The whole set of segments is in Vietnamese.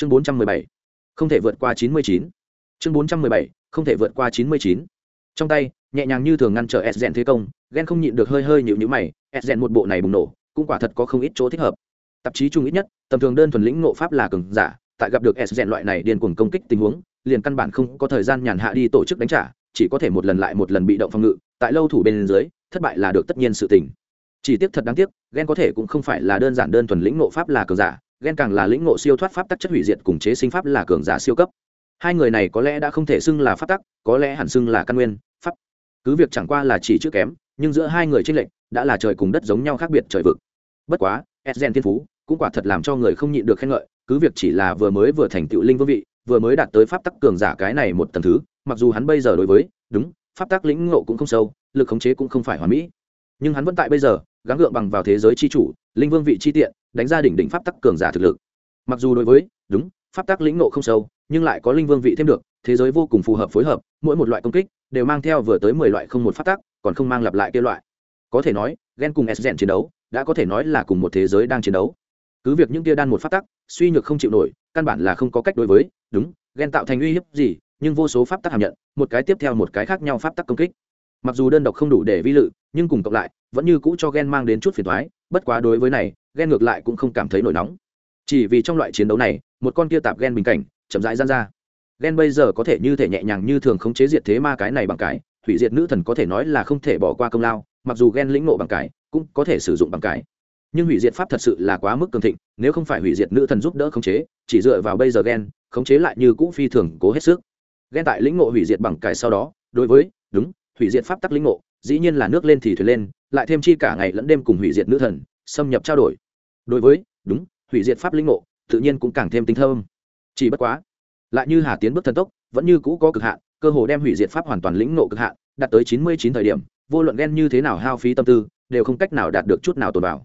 chương bốn trăm mười bảy, không thể vượt qua chín mươi chín. Chương bốn trăm mười bảy, không thể vượt qua chín mươi chín. Trong tay, nhẹ nhàng như thường ngăn trở s rèn thế công ghen không nhịn được hơi hơi nhịu nhữ mày s rèn một bộ này bùng nổ, cũng quả thật có không ít chỗ thích hợp. Tạp chí chung ít nhất, tầm thường đơn thuần lĩnh nộ pháp là cường giả, tại gặp được s rèn loại này điên cuồng công kích tình huống, liền căn bản không có thời gian nhàn hạ đi tổ chức đánh trả, chỉ có thể một lần lại một lần bị động phòng ngự, tại lâu thủ bên dưới, thất bại là được tất nhiên sự tình. Chỉ tiếc thật đáng tiếc ghen có thể cũng không phải là đơn giản đơn thuần lĩnh nộ pháp là cường giả ghen càng là lĩnh ngộ siêu thoát pháp tắc chất hủy diệt cùng chế sinh pháp là cường giả siêu cấp. Hai người này có lẽ đã không thể xưng là pháp tắc, có lẽ hẳn xưng là căn nguyên, pháp. Cứ việc chẳng qua là chỉ chữ kém, nhưng giữa hai người tranh lệch đã là trời cùng đất giống nhau khác biệt trời vực. Bất quá edgen thiên phú cũng quả thật làm cho người không nhịn được khen ngợi, cứ việc chỉ là vừa mới vừa thành tựu linh vương vị, vừa mới đạt tới pháp tắc cường giả cái này một tầng thứ, mặc dù hắn bây giờ đối với, đúng, pháp tắc lĩnh ngộ cũng không sâu, lực khống chế cũng không phải hoàn mỹ. Nhưng hắn vẫn tại bây giờ, gắng gượng bằng vào thế giới chi chủ, linh vương vị chi tiện đánh ra đỉnh đỉnh pháp tắc cường giả thực lực. Mặc dù đối với, đúng, pháp tắc lĩnh ngộ không sâu, nhưng lại có linh vương vị thêm được, thế giới vô cùng phù hợp phối hợp, mỗi một loại công kích đều mang theo vừa tới mười loại không một pháp tắc, còn không mang lặp lại kia loại. Có thể nói ghen cùng s chiến đấu, đã có thể nói là cùng một thế giới đang chiến đấu. Cứ việc những tia đan một pháp tắc, suy nhược không chịu nổi, căn bản là không có cách đối với, đúng ghen tạo thành uy hiếp gì, nhưng vô số pháp tắc hàm nhận, một cái tiếp theo một cái khác nhau pháp tắc công kích. Mặc dù đơn độc không đủ để vi lự, nhưng cùng cộng lại, vẫn như cũ cho ghen mang đến chút phiền thoái bất quá đối với này ghen ngược lại cũng không cảm thấy nổi nóng. Chỉ vì trong loại chiến đấu này, một con kia tạp ghen bình cảnh chậm rãi gian ra. Ghen bây giờ có thể như thể nhẹ nhàng như thường khống chế diệt thế ma cái này bằng cái, hủy diệt nữ thần có thể nói là không thể bỏ qua công lao, mặc dù ghen lĩnh nộ bằng cái, cũng có thể sử dụng bằng cái. Nhưng hủy diệt pháp thật sự là quá mức cường thịnh, nếu không phải hủy diệt nữ thần giúp đỡ khống chế, chỉ dựa vào bây giờ ghen, khống chế lại như cũ phi thường cố hết sức. Ghen tại lĩnh ngộ hủy diệt bằng cái sau đó, đối với, đúng, hủy diệt pháp tắc lĩnh ngộ, dĩ nhiên là nước lên thì thuyền lên, lại thêm chi cả ngày lẫn đêm cùng hủy diệt nữ thần, xâm nhập trao đổi đối với, đúng, hủy diệt pháp linh ngộ, tự nhiên cũng càng thêm tính thơm chỉ bất quá, lại như hà tiến bước thần tốc, vẫn như cũ có cực hạn, cơ hồ đem hủy diệt pháp hoàn toàn lĩnh ngộ cực hạn, đạt tới chín mươi chín thời điểm, vô luận ghen như thế nào hao phí tâm tư, đều không cách nào đạt được chút nào tồn vào.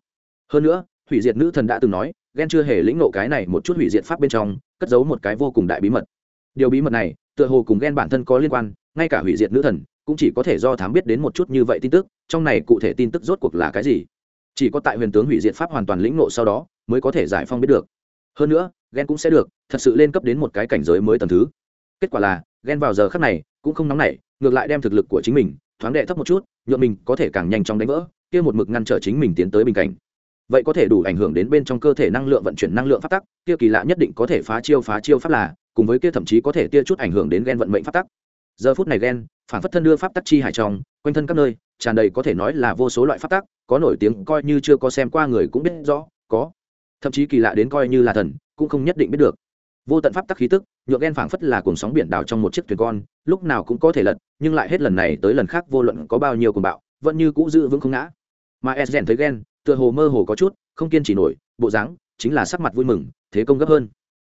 Hơn nữa, hủy diệt nữ thần đã từng nói, ghen chưa hề lĩnh ngộ cái này một chút hủy diệt pháp bên trong, cất giấu một cái vô cùng đại bí mật. Điều bí mật này, tựa hồ cùng ghen bản thân có liên quan, ngay cả hủy diệt nữ thần, cũng chỉ có thể do thám biết đến một chút như vậy tin tức, trong này cụ thể tin tức rốt cuộc là cái gì? Chỉ có tại huyền tướng hủy diệt pháp hoàn toàn lĩnh nộ sau đó, mới có thể giải phong biết được. Hơn nữa ghen cũng sẽ được, thật sự lên cấp đến một cái cảnh giới mới tầm thứ. Kết quả là ghen vào giờ khắc này, cũng không nóng nảy, ngược lại đem thực lực của chính mình, thoáng đệ thấp một chút nhuộm mình có thể càng nhanh chóng đánh vỡ, kia một mực ngăn trở chính mình tiến tới bình cảnh. Vậy có thể đủ ảnh hưởng đến bên trong cơ thể năng lượng vận chuyển năng lượng phát tắc, kia kỳ lạ nhất định có thể phá chiêu phá chiêu pháp là, cùng với kia thậm chí có thể tia chút ảnh hưởng đến ghen vận mệnh phát tắc. Giờ phút này ghen phản phất thân đưa pháp tắc chi hải trong, quanh thân các nơi tràn đầy có thể nói là vô số loại pháp tắc, có nổi tiếng, coi như chưa có xem qua người cũng biết rõ, có. Thậm chí kỳ lạ đến coi như là thần, cũng không nhất định biết được. Vô tận pháp tắc khí tức, nhựa ghen phảng phất là cuồng sóng biển đảo trong một chiếc thuyền con, lúc nào cũng có thể lật, nhưng lại hết lần này tới lần khác vô luận có bao nhiêu cuồng bạo, vẫn như cũ giữ vững không ngã. Mà rèn thấy ghen, tựa hồ mơ hồ có chút, không kiên trì nổi, bộ dáng chính là sắc mặt vui mừng, thế công gấp hơn.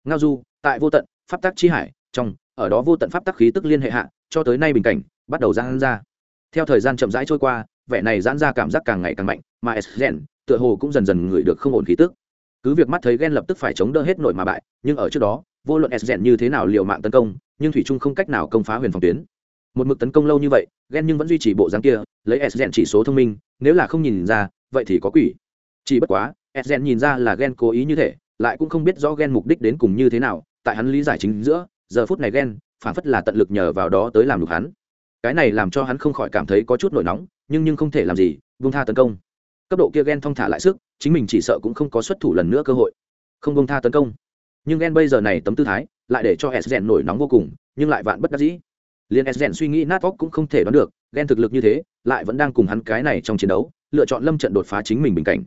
Ngao du, tại vô tận pháp tắc chi hải, trong, ở đó vô tận pháp tắc khí tức liên hệ hạ, cho tới nay bình cảnh, bắt đầu giãn ra theo thời gian chậm rãi trôi qua, vẻ này giãn ra cảm giác càng ngày càng mạnh, mà s tựa hồ cũng dần dần ngửi được không ổn khí tức. Cứ việc mắt thấy ghen lập tức phải chống đỡ hết nội mà bại, nhưng ở trước đó, vô luận s như thế nào liều mạng tấn công, nhưng thủy trung không cách nào công phá huyền phòng tuyến. Một mực tấn công lâu như vậy ghen nhưng vẫn duy trì bộ dáng kia, lấy s chỉ số thông minh, nếu là không nhìn ra, vậy thì có quỷ. Chỉ bất quá, s nhìn ra là ghen cố ý như thế, lại cũng không biết rõ ghen mục đích đến cùng như thế nào, tại hắn lý giải chính giữa, giờ phút này ghen phản phất là tận lực nhờ vào đó tới làm được hắn cái này làm cho hắn không khỏi cảm thấy có chút nổi nóng, nhưng nhưng không thể làm gì vung tha tấn công. Cấp độ kia ghen thong thả lại sức, chính mình chỉ sợ cũng không có xuất thủ lần nữa cơ hội. Không vung tha tấn công. Nhưng ghen bây giờ này tấm tư thái, lại để cho s nổi nóng vô cùng, nhưng lại vạn bất đắc dĩ. Liền s suy nghĩ nát vóc cũng không thể đoán được ghen thực lực như thế, lại vẫn đang cùng hắn cái này trong chiến đấu, lựa chọn lâm trận đột phá chính mình bình cảnh.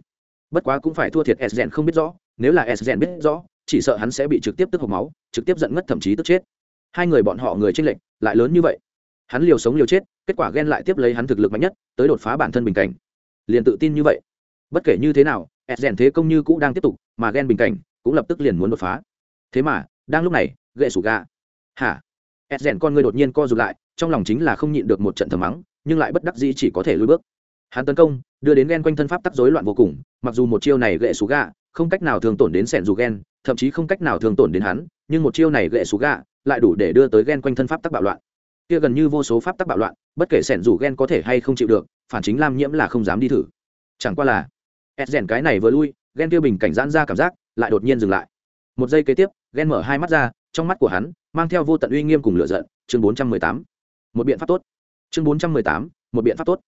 Bất quá cũng phải thua thiệt s không biết rõ, nếu là s biết rõ, chỉ sợ hắn sẽ bị trực tiếp tức hộc máu, trực tiếp giận ngất thậm chí tức chết. Hai người bọn họ người tranh lệch, lại lớn như vậy hắn liều sống liều chết, kết quả ghen lại tiếp lấy hắn thực lực mạnh nhất, tới đột phá bản thân bình cảnh. Liền tự tin như vậy. Bất kể như thế nào s thế công như cũ đang tiếp tục, mà ghen bình cảnh cũng lập tức liền muốn đột phá. Thế mà, đang lúc này, gậy sủ gà. Hả? S con người đột nhiên co rụt lại, trong lòng chính là không nhịn được một trận thầm mắng, nhưng lại bất đắc dĩ chỉ có thể lùi bước. Hắn tấn công, đưa đến ghen quanh thân pháp tắc rối loạn vô cùng, mặc dù một chiêu này gậy sủ gà, không cách nào thường tổn đến sẻn dù ghen, thậm chí không cách nào thường tổn đến hắn, nhưng một chiêu này gậy sủ gà lại đủ để đưa tới ghen quanh thân pháp tắc bạo loạn kia gần như vô số pháp tắc bạo loạn, bất kể sẻn dù ghen có thể hay không chịu được, phản chính lam nhiễm là không dám đi thử. Chẳng qua là ed rèn cái này vừa lui ghen kia bình cảnh giãn ra cảm giác, lại đột nhiên dừng lại. Một giây kế tiếp ghen mở hai mắt ra, trong mắt của hắn, mang theo vô tận uy nghiêm cùng lựa giận, chương bốn trăm mười tám. Một biện pháp tốt. Chương bốn trăm mười tám, một biện pháp tốt.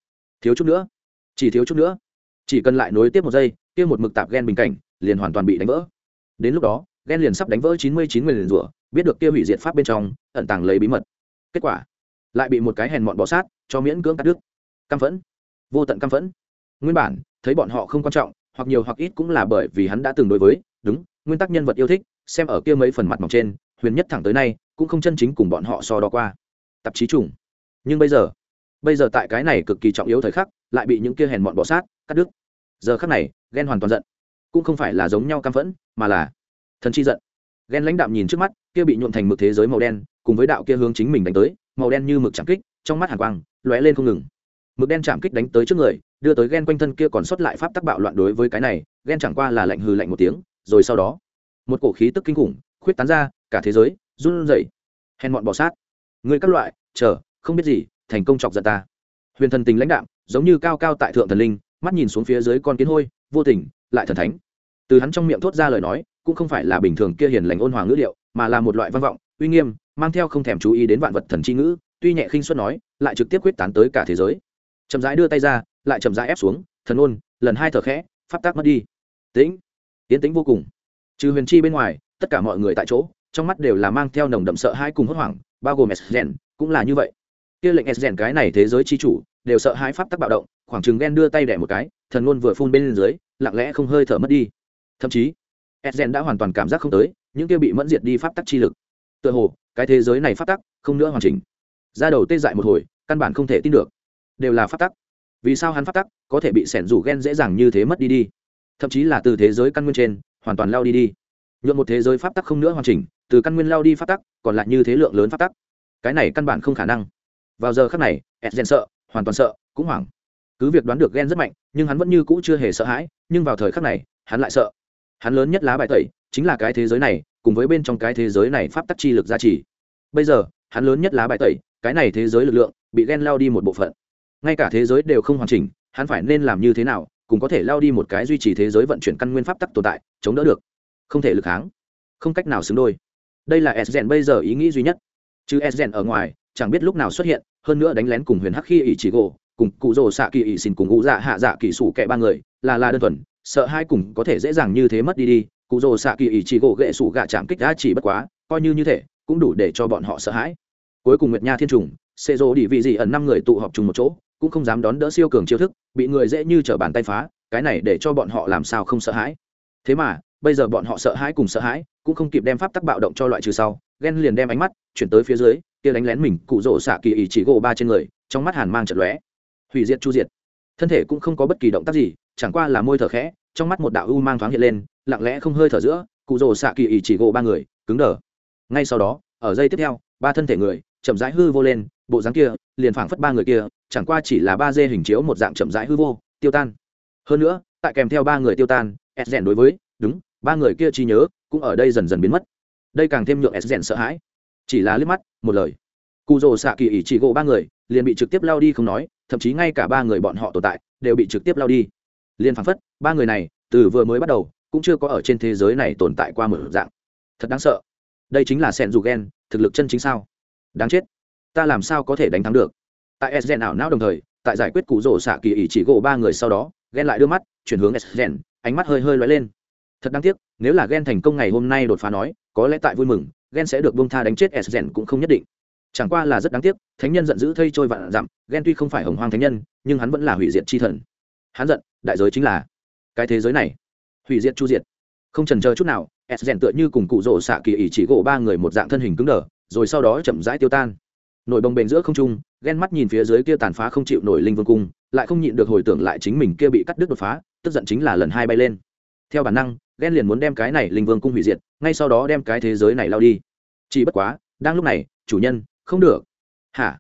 Thiếu chút nữa. Chỉ thiếu chút nữa. Chỉ cần lại nối tiếp một giây, kia một mực tạp ghen bình cảnh, liền hoàn toàn bị đánh vỡ. Đến lúc đó ghen liền sắp đánh vỡ chín mươi chín người liền rủa, biết được kia hủy diệt pháp bên trong, ẩn tàng lấy bí mật. Kết quả lại bị một cái hèn mọn bỏ sát, cho miễn cưỡng cắt đứt. Căm phẫn. Vô tận căm phẫn. Nguyên bản, thấy bọn họ không quan trọng, hoặc nhiều hoặc ít cũng là bởi vì hắn đã từng đối với, đúng, nguyên tắc nhân vật yêu thích, xem ở kia mấy phần mặt mỏng trên, huyền nhất thẳng tới nay, cũng không chân chính cùng bọn họ so đo qua. Tạp chí trùng. Nhưng bây giờ bây giờ tại cái này cực kỳ trọng yếu thời khắc, lại bị những kia hèn mọn bỏ sát, cắt đứt. Giờ khắc này, ghen hoàn toàn giận. Cũng không phải là giống nhau căm phẫn, mà là thần chi giận ghen lãnh đạm nhìn trước mắt, kia bị nhuộm thành mực thế giới màu đen, cùng với đạo kia hướng chính mình đánh tới, màu đen như mực chạm kích, trong mắt hàn quang, lóe lên không ngừng. Mực đen chạm kích đánh tới trước người, đưa tới ghen quanh thân kia còn xuất lại pháp tắc bạo loạn đối với cái này ghen chẳng qua là lạnh hừ lạnh một tiếng, rồi sau đó, một cổ khí tức kinh khủng, khuyết tán ra, cả thế giới, run rẩy. Hèn mọn bỏ sát. Người các loại, chờ, không biết gì, thành công chọc giận ta. Huyền thần tình lãnh đạm, giống như cao cao tại thượng thần linh, mắt nhìn xuống phía dưới con kiến hôi, vô tình, lại thần thánh. Từ hắn trong miệng thốt ra lời nói cũng không phải là bình thường kia hiền lành ôn hòa ngữ liệu, mà là một loại văn vọng, uy nghiêm, mang theo không thèm chú ý đến vạn vật thần chi ngữ, tuy nhẹ khinh suất nói, lại trực tiếp quyết tán tới cả thế giới. Chậm rãi đưa tay ra, lại chậm rãi ép xuống, thần ôn, lần hai thở khẽ, pháp tác mất đi. Tĩnh. Tiến tĩnh vô cùng. Trừ huyền chi bên ngoài, tất cả mọi người tại chỗ, trong mắt đều là mang theo nồng đậm sợ hãi cùng hốt hoảng, bao gồm s cũng là như vậy. Kia lệnh s cái này thế giới chi chủ, đều sợ hãi pháp tắc bạo động, khoảng chừng ghen đưa tay đẻ một cái, thần ôn vừa phun bên dưới, lặng lẽ không hơi thở mất đi. Thậm chí edgen đã hoàn toàn cảm giác không tới, những kia bị mẫn diệt đi pháp tắc chi lực. Tựa hồ, cái thế giới này pháp tắc không nữa hoàn chỉnh. Ra đầu tê dại một hồi, căn bản không thể tin được. Đều là pháp tắc. Vì sao hắn pháp tắc có thể bị sẻn rủ ghen dễ dàng như thế mất đi đi? Thậm chí là từ thế giới căn nguyên trên, hoàn toàn lao đi đi. Nhuộm một thế giới pháp tắc không nữa hoàn chỉnh, từ căn nguyên lao đi pháp tắc, còn lại như thế lượng lớn pháp tắc. Cái này căn bản không khả năng. Vào giờ khác này edgen sợ, hoàn toàn sợ, cũng hoảng. Cứ việc đoán được ghen rất mạnh, nhưng hắn vẫn như cũ chưa hề sợ hãi, nhưng vào thời khắc này, hắn lại sợ hắn lớn nhất lá bài tẩy chính là cái thế giới này, cùng với bên trong cái thế giới này pháp tắc chi lực gia trì. Bây giờ, hắn lớn nhất lá bài tẩy, cái này thế giới lực lượng, bị ghen lao đi một bộ phận. Ngay cả thế giới đều không hoàn chỉnh, hắn phải nên làm như thế nào cùng có thể lao đi một cái duy trì thế giới vận chuyển căn nguyên pháp tắc tồn tại, chống đỡ được. Không thể lực kháng. Không cách nào xứng đôi. Đây là s bây giờ ý nghĩ duy nhất. Chứ s ở ngoài, chẳng biết lúc nào xuất hiện, hơn nữa đánh lén cùng huyền hắc khi ỷ chỉ gỗ, cùng cụ rồ xạ kỳ ỷ xin cùng ngũ dạ hạ dạ kỳ sủ kẻ ba người, là là đơn thuần sợ hai cùng có thể dễ dàng như thế mất đi đi, cụ rồ xạ kỳ ý chỉ gỗ gậy sủ gạ chạm kích đã chỉ bất quá, coi như như thế, cũng đủ để cho bọn họ sợ hãi. Cuối cùng nguyệt nha thiên trùng, xê rô đi vị gì ẩn năm người tụ họp chung một chỗ, cũng không dám đón đỡ siêu cường chiêu thức, bị người dễ như trở bàn tay phá, cái này để cho bọn họ làm sao không sợ hãi. Thế mà, bây giờ bọn họ sợ hãi cùng sợ hãi, cũng không kịp đem pháp tắc bạo động cho loại trừ sau, ghen liền đem ánh mắt chuyển tới phía dưới, kia đánh lén mình, cụ rỗ xạ kỳ ý chỉ gỗ ba trên người, trong mắt hàn mang trận lóe. Hủy diệt chu diệt. Thân thể cũng không có bất kỳ động tác gì, chẳng qua là môi thở khẽ trong mắt một đạo u mang thoáng hiện lên, lặng lẽ không hơi thở giữa, cụ Rồ xạ kỳ ỉ chỉ gỗ ba người, cứng đờ. Ngay sau đó, ở giây tiếp theo, ba thân thể người, chậm rãi hư vô lên, bộ dáng kia, liền phảng phất ba người kia, chẳng qua chỉ là ba dê hình chiếu một dạng chậm rãi hư vô, tiêu tan. Hơn nữa, tại kèm theo ba người tiêu tan s rèn đối với, đúng, ba người kia chi nhớ, cũng ở đây dần dần biến mất. Đây càng thêm nhượng s rèn sợ hãi. Chỉ là liếc mắt, một lời. Cụ rồ xạ kỳ ỉ chỉ gỗ ba người, liền bị trực tiếp lao đi không nói, thậm chí ngay cả ba người bọn họ tồn tại, đều bị trực tiếp lao đi. Liền phảng phất ba người này từ vừa mới bắt đầu cũng chưa có ở trên thế giới này tồn tại qua một dạng. Thật đáng sợ. Đây chính là Sẻn dù ghen thực lực chân chính sao? Đáng chết. Ta làm sao có thể đánh thắng được? Tại s ảo não đồng thời, tại giải quyết cụ rổ xạ kỳ ỷ chỉ gỗ ba người sau đó ghen lại đưa mắt, chuyển hướng s ánh mắt hơi hơi lóe lên. Thật đáng tiếc, nếu là ghen thành công ngày hôm nay đột phá nói, có lẽ tại vui mừng ghen sẽ được bông tha đánh chết s cũng không nhất định. Chẳng qua là rất đáng tiếc, thánh nhân giận dữ thây trôi vạn dặm ghen tuy không phải hồng hoang thánh nhân, nhưng hắn vẫn là hủy diệt chi thần. Hắn giận, đại giới chính là cái thế giới này. Hủy diệt chu diệt. Không trần chờ chút nào, s rèn tựa như cùng cụ rỗ xạ kỳ ỉ chỉ gỗ ba người một dạng thân hình cứng đờ, rồi sau đó chậm rãi tiêu tan. Nổi bồng bềnh giữa không trung, ghen mắt nhìn phía dưới kia tàn phá không chịu nổi linh vương cung, lại không nhịn được hồi tưởng lại chính mình kia bị cắt đứt đột phá, tức giận chính là lần hai bay lên. Theo bản năng, ghen liền muốn đem cái này linh vương cung hủy diệt, ngay sau đó đem cái thế giới này lao đi. Chỉ bất quá, đang lúc này, chủ nhân, không được. Hả?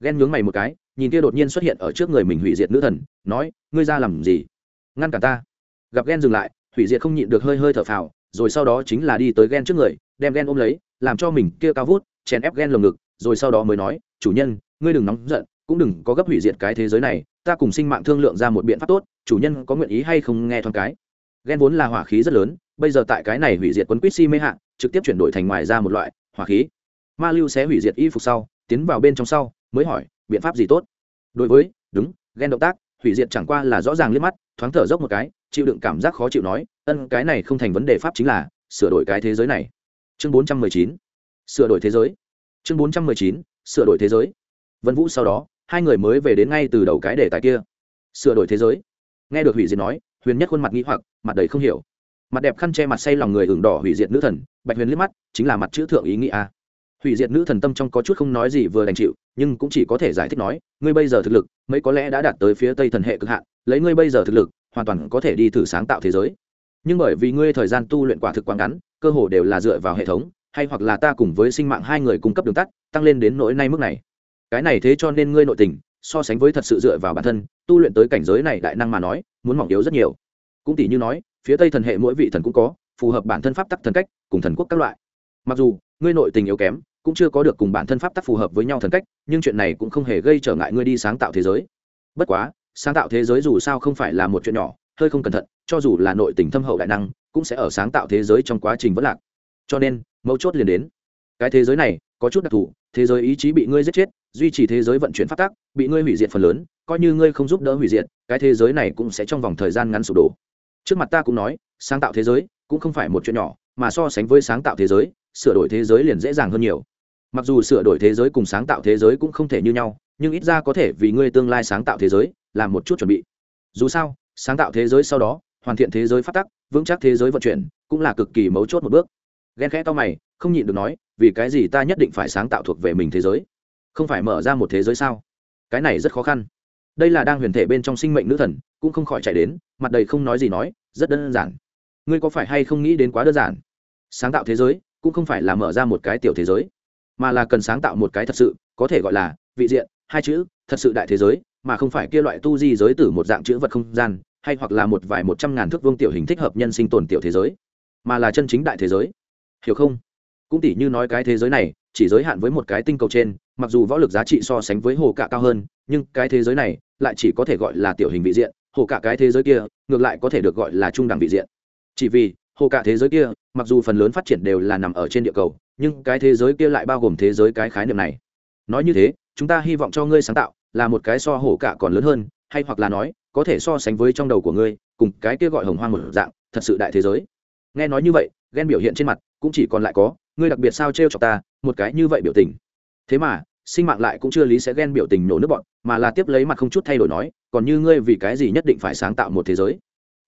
Ghen nhướng mày một cái, nhìn kia đột nhiên xuất hiện ở trước người mình hủy diệt nữ thần, nói, ngươi ra làm gì? Ngăn cả ta gặp ghen dừng lại hủy diệt không nhịn được hơi hơi thở phào rồi sau đó chính là đi tới ghen trước người đem ghen ôm lấy làm cho mình kia cao vút chèn ép ghen lồng ngực rồi sau đó mới nói chủ nhân ngươi đừng nóng giận cũng đừng có gấp hủy diệt cái thế giới này ta cùng sinh mạng thương lượng ra một biện pháp tốt chủ nhân có nguyện ý hay không nghe thoáng cái. Ghen vốn là hỏa khí rất lớn bây giờ tại cái này hủy diệt quấn quýt si mê hạng, trực tiếp chuyển đổi thành ngoài ra một loại hỏa khí. Ma lưu sẽ hủy diệt y phục sau tiến vào bên trong sau mới hỏi biện pháp gì tốt? Đối với đúng ghen động tác hủy diệt chẳng qua là rõ ràng liếc mắt thoáng thở dốc một cái chịu đựng cảm giác khó chịu nói, ân, cái này không thành vấn đề pháp chính là sửa đổi cái thế giới này. Chương bốn trăm mười chín, sửa đổi thế giới. Chương bốn trăm mười chín, sửa đổi thế giới. Vân vũ sau đó, hai người mới về đến ngay từ đầu cái đề tài kia. Sửa đổi thế giới. Nghe được hủy diệt nói, huyền nhất khuôn mặt nghĩ hoặc, mặt đầy không hiểu. Mặt đẹp khăn che mặt say lòng người hưởng đỏ hủy diệt nữ thần, bạch huyền liếc mắt, chính là mặt chữ thượng ý nghĩa hủy diệt nữ thần tâm trong có chút không nói gì vừa đành chịu, nhưng cũng chỉ có thể giải thích nói, ngươi bây giờ thực lực, mấy có lẽ đã đạt tới phía tây thần hệ cực hạn, lấy ngươi bây giờ thực lực hoàn toàn có thể đi thử sáng tạo thế giới. Nhưng bởi vì ngươi thời gian tu luyện quả thực quá ngắn, cơ hồ đều là dựa vào hệ thống, hay hoặc là ta cùng với sinh mạng hai người cung cấp đường tắt, tăng lên đến nỗi nay mức này. Cái này thế cho nên ngươi nội tình, so sánh với thật sự dựa vào bản thân, tu luyện tới cảnh giới này đại năng mà nói, muốn mỏng yếu rất nhiều. Cũng tỷ như nói, phía tây thần hệ mỗi vị thần cũng có, phù hợp bản thân pháp tắc thần cách, cùng thần quốc các loại. Mặc dù, ngươi nội tình yếu kém, cũng chưa có được cùng bản thân pháp tắc phù hợp với nhau thần cách, nhưng chuyện này cũng không hề gây trở ngại ngươi đi sáng tạo thế giới. Bất quá sáng tạo thế giới dù sao không phải là một chuyện nhỏ hơi không cẩn thận cho dù là nội tình thâm hậu đại năng cũng sẽ ở sáng tạo thế giới trong quá trình vất lạc cho nên mấu chốt liền đến cái thế giới này có chút đặc thù thế giới ý chí bị ngươi giết chết duy trì thế giới vận chuyển phát tác bị ngươi hủy diệt phần lớn coi như ngươi không giúp đỡ hủy diệt cái thế giới này cũng sẽ trong vòng thời gian ngắn sụp đổ trước mặt ta cũng nói sáng tạo thế giới cũng không phải một chuyện nhỏ mà so sánh với sáng tạo thế giới sửa đổi thế giới liền dễ dàng hơn nhiều mặc dù sửa đổi thế giới cùng sáng tạo thế giới cũng không thể như nhau nhưng ít ra có thể vì ngươi tương lai sáng tạo thế giới làm một chút chuẩn bị. Dù sao, sáng tạo thế giới sau đó, hoàn thiện thế giới phát tắc, vững chắc thế giới vận chuyển, cũng là cực kỳ mấu chốt một bước. Ghen khẽ to mày, không nhịn được nói, vì cái gì ta nhất định phải sáng tạo thuộc về mình thế giới? Không phải mở ra một thế giới sao? Cái này rất khó khăn. Đây là đang huyền thể bên trong sinh mệnh nữ thần, cũng không khỏi chạy đến, mặt đầy không nói gì nói, rất đơn giản. Ngươi có phải hay không nghĩ đến quá đơn giản? Sáng tạo thế giới, cũng không phải là mở ra một cái tiểu thế giới, mà là cần sáng tạo một cái thật sự, có thể gọi là vị diện, hai chữ thật sự đại thế giới, mà không phải kia loại tu di giới tử một dạng chữ vật không gian, hay hoặc là một vài một trăm ngàn thước vương tiểu hình thích hợp nhân sinh tồn tiểu thế giới, mà là chân chính đại thế giới. Hiểu không? Cũng tỷ như nói cái thế giới này, chỉ giới hạn với một cái tinh cầu trên, mặc dù võ lực giá trị so sánh với hồ cạ cao hơn, nhưng cái thế giới này lại chỉ có thể gọi là tiểu hình vị diện, hồ cả cái thế giới kia ngược lại có thể được gọi là trung đẳng vị diện. Chỉ vì, hồ cả thế giới kia, mặc dù phần lớn phát triển đều là nằm ở trên địa cầu, nhưng cái thế giới kia lại bao gồm thế giới cái khái niệm này. Nói như thế, chúng ta hy vọng cho ngươi sáng tạo là một cái so hổ cả còn lớn hơn, hay hoặc là nói, có thể so sánh với trong đầu của ngươi, cùng cái kia gọi hồng hoang một dạng, thật sự đại thế giới. Nghe nói như vậy ghen biểu hiện trên mặt cũng chỉ còn lại có, ngươi đặc biệt sao t r e o chọc ta, một cái như vậy biểu tình. Thế mà, sinh mạng lại cũng chưa lý sẽ ghen biểu tình nổ nước bọn, mà là tiếp lấy mặt không chút thay đổi nói, còn như ngươi vì cái gì nhất định phải sáng tạo một thế giới?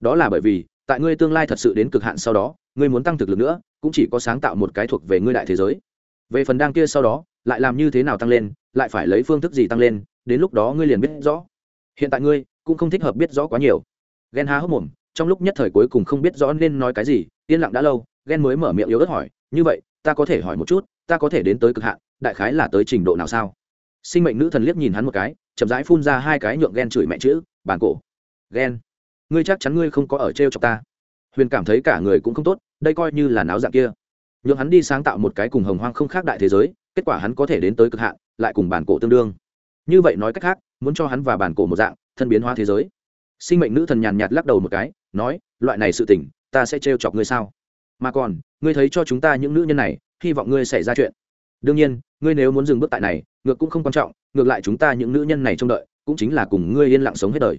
Đó là bởi vì, tại ngươi tương lai thật sự đến cực hạn sau đó, ngươi muốn tăng thực lực nữa, cũng chỉ có sáng tạo một cái thuộc về ngươi đại thế giới. Về phần đang kia sau đó, lại làm như thế nào tăng lên, lại phải lấy phương thức gì tăng lên đến lúc đó ngươi liền biết rõ. Hiện tại ngươi cũng không thích hợp biết rõ quá nhiều. Ghen há hốc mồm, trong lúc nhất thời cuối cùng không biết rõ nên nói cái gì, yên lặng đã lâu ghen mới mở miệng yếu ớt hỏi, như vậy, ta có thể hỏi một chút, ta có thể đến tới cực hạn, đại khái là tới trình độ nào sao? Sinh mệnh nữ thần liếc nhìn hắn một cái, chậm rãi phun ra hai cái nhượng ghen chửi mẹ chữ bàn cổ. Ghen ngươi chắc chắn ngươi không có ở t r e o chọc ta. Huyền cảm thấy cả người cũng không tốt, đây coi như là náo dạng kia. Nhượng hắn đi sáng tạo một cái cùng hồng hoang không khác đại thế giới, kết quả hắn có thể đến tới cực hạn, lại cùng bản cổ tương đương như vậy nói cách khác, muốn cho hắn và bản cổ một dạng, thân biến hóa thế giới. Sinh mệnh nữ thần nhàn nhạt lắc đầu một cái, nói, loại này sự tỉnh ta sẽ trêu chọc ngươi sao? Mà còn, ngươi thấy cho chúng ta những nữ nhân này, hy vọng ngươi xảy ra chuyện. Đương nhiên, ngươi nếu muốn dừng bước tại này, ngược cũng không quan trọng, ngược lại chúng ta những nữ nhân này trông đợi, cũng chính là cùng ngươi yên lặng sống hết đời.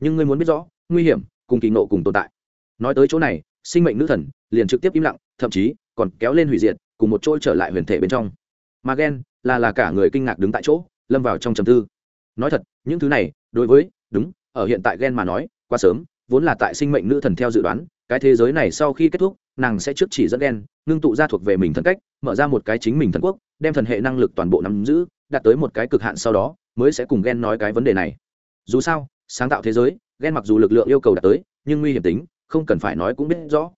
Nhưng ngươi muốn biết rõ, nguy hiểm, cùng kỳ nộ cùng tồn tại. Nói tới chỗ này, sinh mệnh nữ thần liền trực tiếp im lặng, thậm chí còn kéo lên hủy diệt, cùng một chỗ trở lại huyền thể bên trong. Mà ghen là là cả người kinh ngạc đứng tại chỗ lâm vào trong trầm tư. Nói thật, những thứ này, đối với, đúng, ở hiện tại ghen mà nói, quá sớm, vốn là tại sinh mệnh nữ thần theo dự đoán, cái thế giới này sau khi kết thúc, nàng sẽ trước chỉ dẫn Gen, ngưng tụ ra thuộc về mình thần cách, mở ra một cái chính mình thần quốc, đem thần hệ năng lực toàn bộ nắm giữ, đạt tới một cái cực hạn sau đó, mới sẽ cùng ghen nói cái vấn đề này. Dù sao, sáng tạo thế giới ghen mặc dù lực lượng yêu cầu đạt tới, nhưng nguy hiểm tính, không cần phải nói cũng biết rõ.